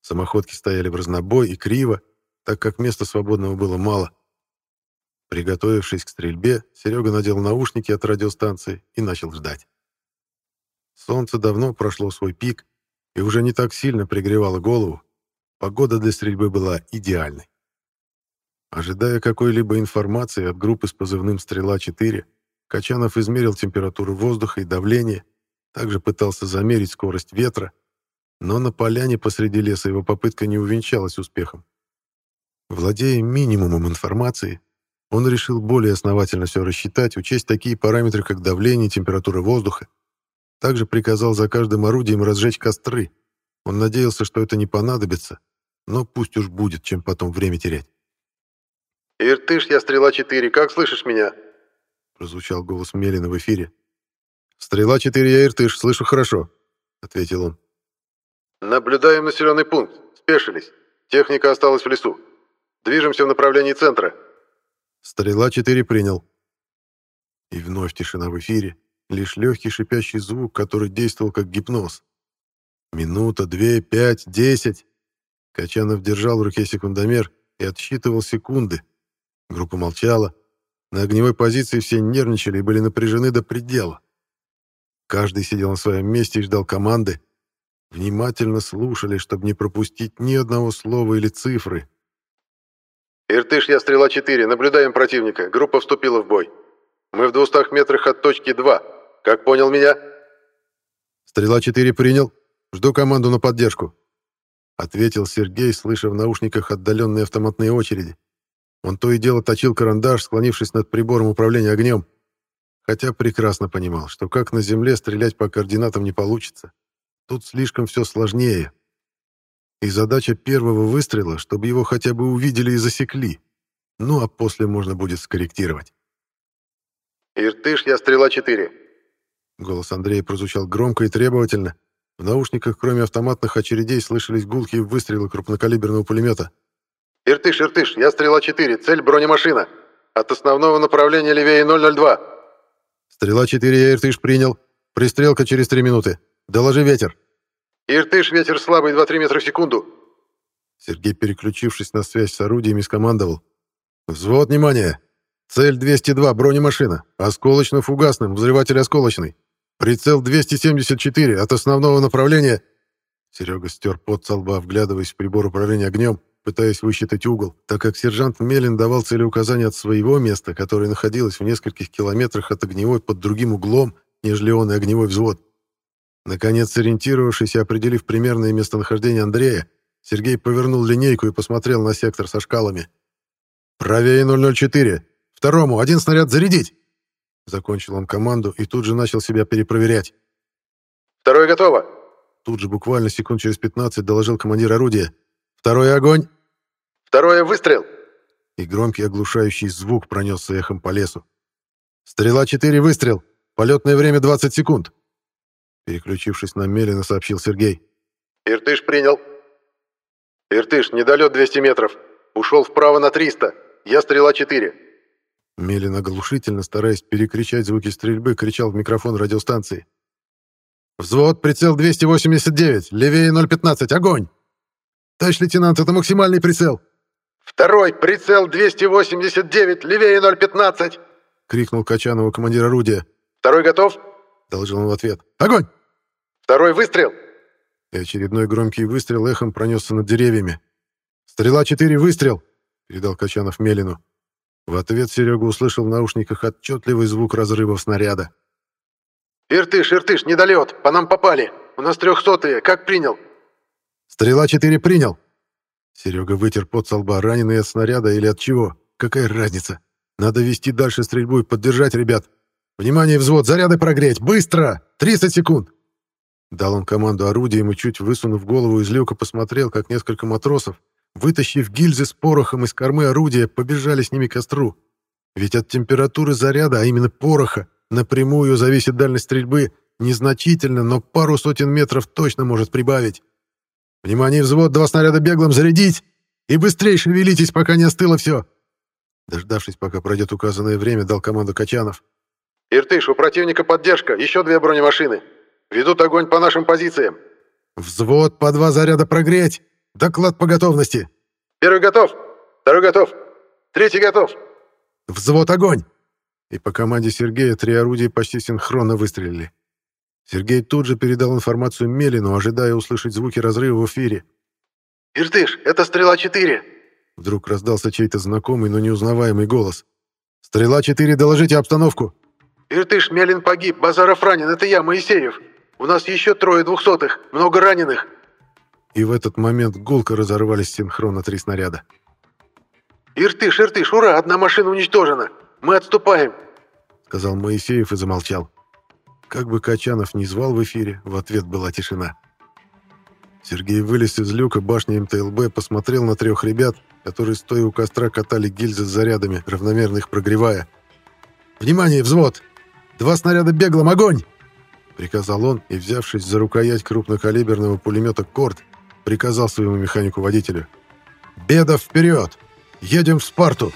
Самоходки стояли в разнобой и криво, так как места свободного было мало. Приготовившись к стрельбе, Серега надел наушники от радиостанции и начал ждать. Солнце давно прошло свой пик и уже не так сильно пригревало голову. Погода для стрельбы была идеальной. Ожидая какой-либо информации от группы с позывным «Стрела-4», Качанов измерил температуру воздуха и давление, также пытался замерить скорость ветра, но на поляне посреди леса его попытка не увенчалась успехом. Владея минимумом информации, он решил более основательно все рассчитать, учесть такие параметры, как давление, температура воздуха. Также приказал за каждым орудием разжечь костры. Он надеялся, что это не понадобится, но пусть уж будет, чем потом время терять. «Иртыш, я Стрела-4, как слышишь меня?» Прозвучал голос Мелина в эфире. «Стрела-4, я Иртыш, слышу хорошо», — ответил он. «Наблюдаем населенный пункт. Спешились. Техника осталась в лесу. Движемся в направлении центра». «Стрела-4 принял». И вновь тишина в эфире, лишь легкий шипящий звук, который действовал как гипноз. Минута, две, пять, десять. Качанов держал в руке секундомер и отсчитывал секунды, Группа молчала. На огневой позиции все нервничали и были напряжены до предела. Каждый сидел на своем месте и ждал команды. Внимательно слушали, чтобы не пропустить ни одного слова или цифры. «Иртыш, я Стрела-4. Наблюдаем противника. Группа вступила в бой. Мы в двухстах метрах от точки 2. Как понял меня?» «Стрела-4 принял. Жду команду на поддержку», — ответил Сергей, слыша в наушниках отдаленные автоматные очереди. Он то и дело точил карандаш, склонившись над прибором управления огнем, хотя прекрасно понимал, что как на земле стрелять по координатам не получится. Тут слишком все сложнее. И задача первого выстрела, чтобы его хотя бы увидели и засекли. Ну, а после можно будет скорректировать. «Иртыш, я Стрела-4». Голос Андрея прозвучал громко и требовательно. В наушниках, кроме автоматных очередей, слышались гулкие выстрелы крупнокалиберного пулемета. «Иртыш, Иртыш, я Стрела-4, цель бронемашина. От основного направления левее 002». «Стрела-4, я Иртыш принял. Пристрелка через три минуты. Доложи ветер». «Иртыш, ветер слабый, 2-3 метра в секунду». Сергей, переключившись на связь с орудиями, скомандовал. «Взвод, внимание! Цель 202, бронемашина. Осколочно-фугасным, взрыватель осколочный. Прицел 274 от основного направления... Серега стер пот со лба, вглядываясь в прибор управления огнем, пытаясь высчитать угол, так как сержант Мелин давал целеуказания от своего места, которое находилось в нескольких километрах от огневой под другим углом, нежели он и огневой взвод. Наконец, сориентировавшись и определив примерное местонахождение Андрея, Сергей повернул линейку и посмотрел на сектор со шкалами. «Правее 004! Второму один снаряд зарядить!» Закончил он команду и тут же начал себя перепроверять. «Второе готово!» Тут же буквально секунд через 15 доложил командир орудия. «Второй огонь!» «Второе выстрел!» И громкий оглушающий звук пронесся эхом по лесу. «Стрела 4, выстрел! Полетное время 20 секунд!» Переключившись на Мелина, сообщил Сергей. «Иртыш принял!» «Иртыш, недолет 200 метров. Ушел вправо на 300. Я стрела 4. Мелин оглушительно, стараясь перекричать звуки стрельбы, кричал в микрофон радиостанции. «Взвод, прицел 289, левее 015, огонь!» «Товарищ лейтенант, это максимальный прицел!» «Второй, прицел 289, левее 015!» — крикнул Качанову командир орудия. «Второй готов?» — доложил он в ответ. «Огонь!» «Второй выстрел!» И очередной громкий выстрел эхом пронесся над деревьями. «Стрела 4, выстрел!» — передал Качанов Мелину. В ответ Серега услышал в наушниках отчетливый звук разрывов снаряда. «Иртыш, Иртыш, недолет! По нам попали! У нас трехсотые! Как принял?» «Стрела 4 принял!» Серега вытер пот со лба, раненый от снаряда или от чего. Какая разница? Надо вести дальше стрельбу и поддержать ребят. «Внимание, взвод! Заряды прогреть! Быстро! 30 секунд!» Дал он команду орудием и, чуть высунув голову из люка, посмотрел, как несколько матросов, вытащив гильзы с порохом из кормы орудия, побежали с ними к костру. Ведь от температуры заряда, а именно пороха, напрямую зависит дальность стрельбы, незначительно, но пару сотен метров точно может прибавить. «Внимание, взвод, два снаряда беглым зарядить! И быстрее шевелитесь, пока не остыло все!» Дождавшись, пока пройдет указанное время, дал команду Качанов. «Иртыш, у противника поддержка, еще две бронемашины. Ведут огонь по нашим позициям». «Взвод, по два заряда прогреть! Доклад по готовности!» «Первый готов! Второй готов! Третий готов!» «Взвод, огонь!» И по команде Сергея три орудия почти синхронно выстрелили. Сергей тут же передал информацию Мелину, ожидая услышать звуки разрыва в эфире. «Иртыш, это стрела-4!» Вдруг раздался чей-то знакомый, но неузнаваемый голос. «Стрела-4, доложите обстановку!» «Иртыш, Мелин погиб, Базаров ранен, это я, Моисеев. У нас еще трое двухсотых, много раненых». И в этот момент гулко разорвались синхронно три снаряда. «Иртыш, Иртыш, ура, одна машина уничтожена! Мы отступаем!» Сказал Моисеев и замолчал. Как бы Качанов ни звал в эфире, в ответ была тишина. Сергей вылез из люка башни МТЛБ, посмотрел на трех ребят, которые, стоя у костра, катали гильзы с зарядами, равномерно их прогревая. «Внимание, взвод! Два снаряда беглым, огонь!» Приказал он и, взявшись за рукоять крупнокалиберного пулемета «Корт», приказал своему механику-водителю. «Бедов, вперед! Едем в Спарту!»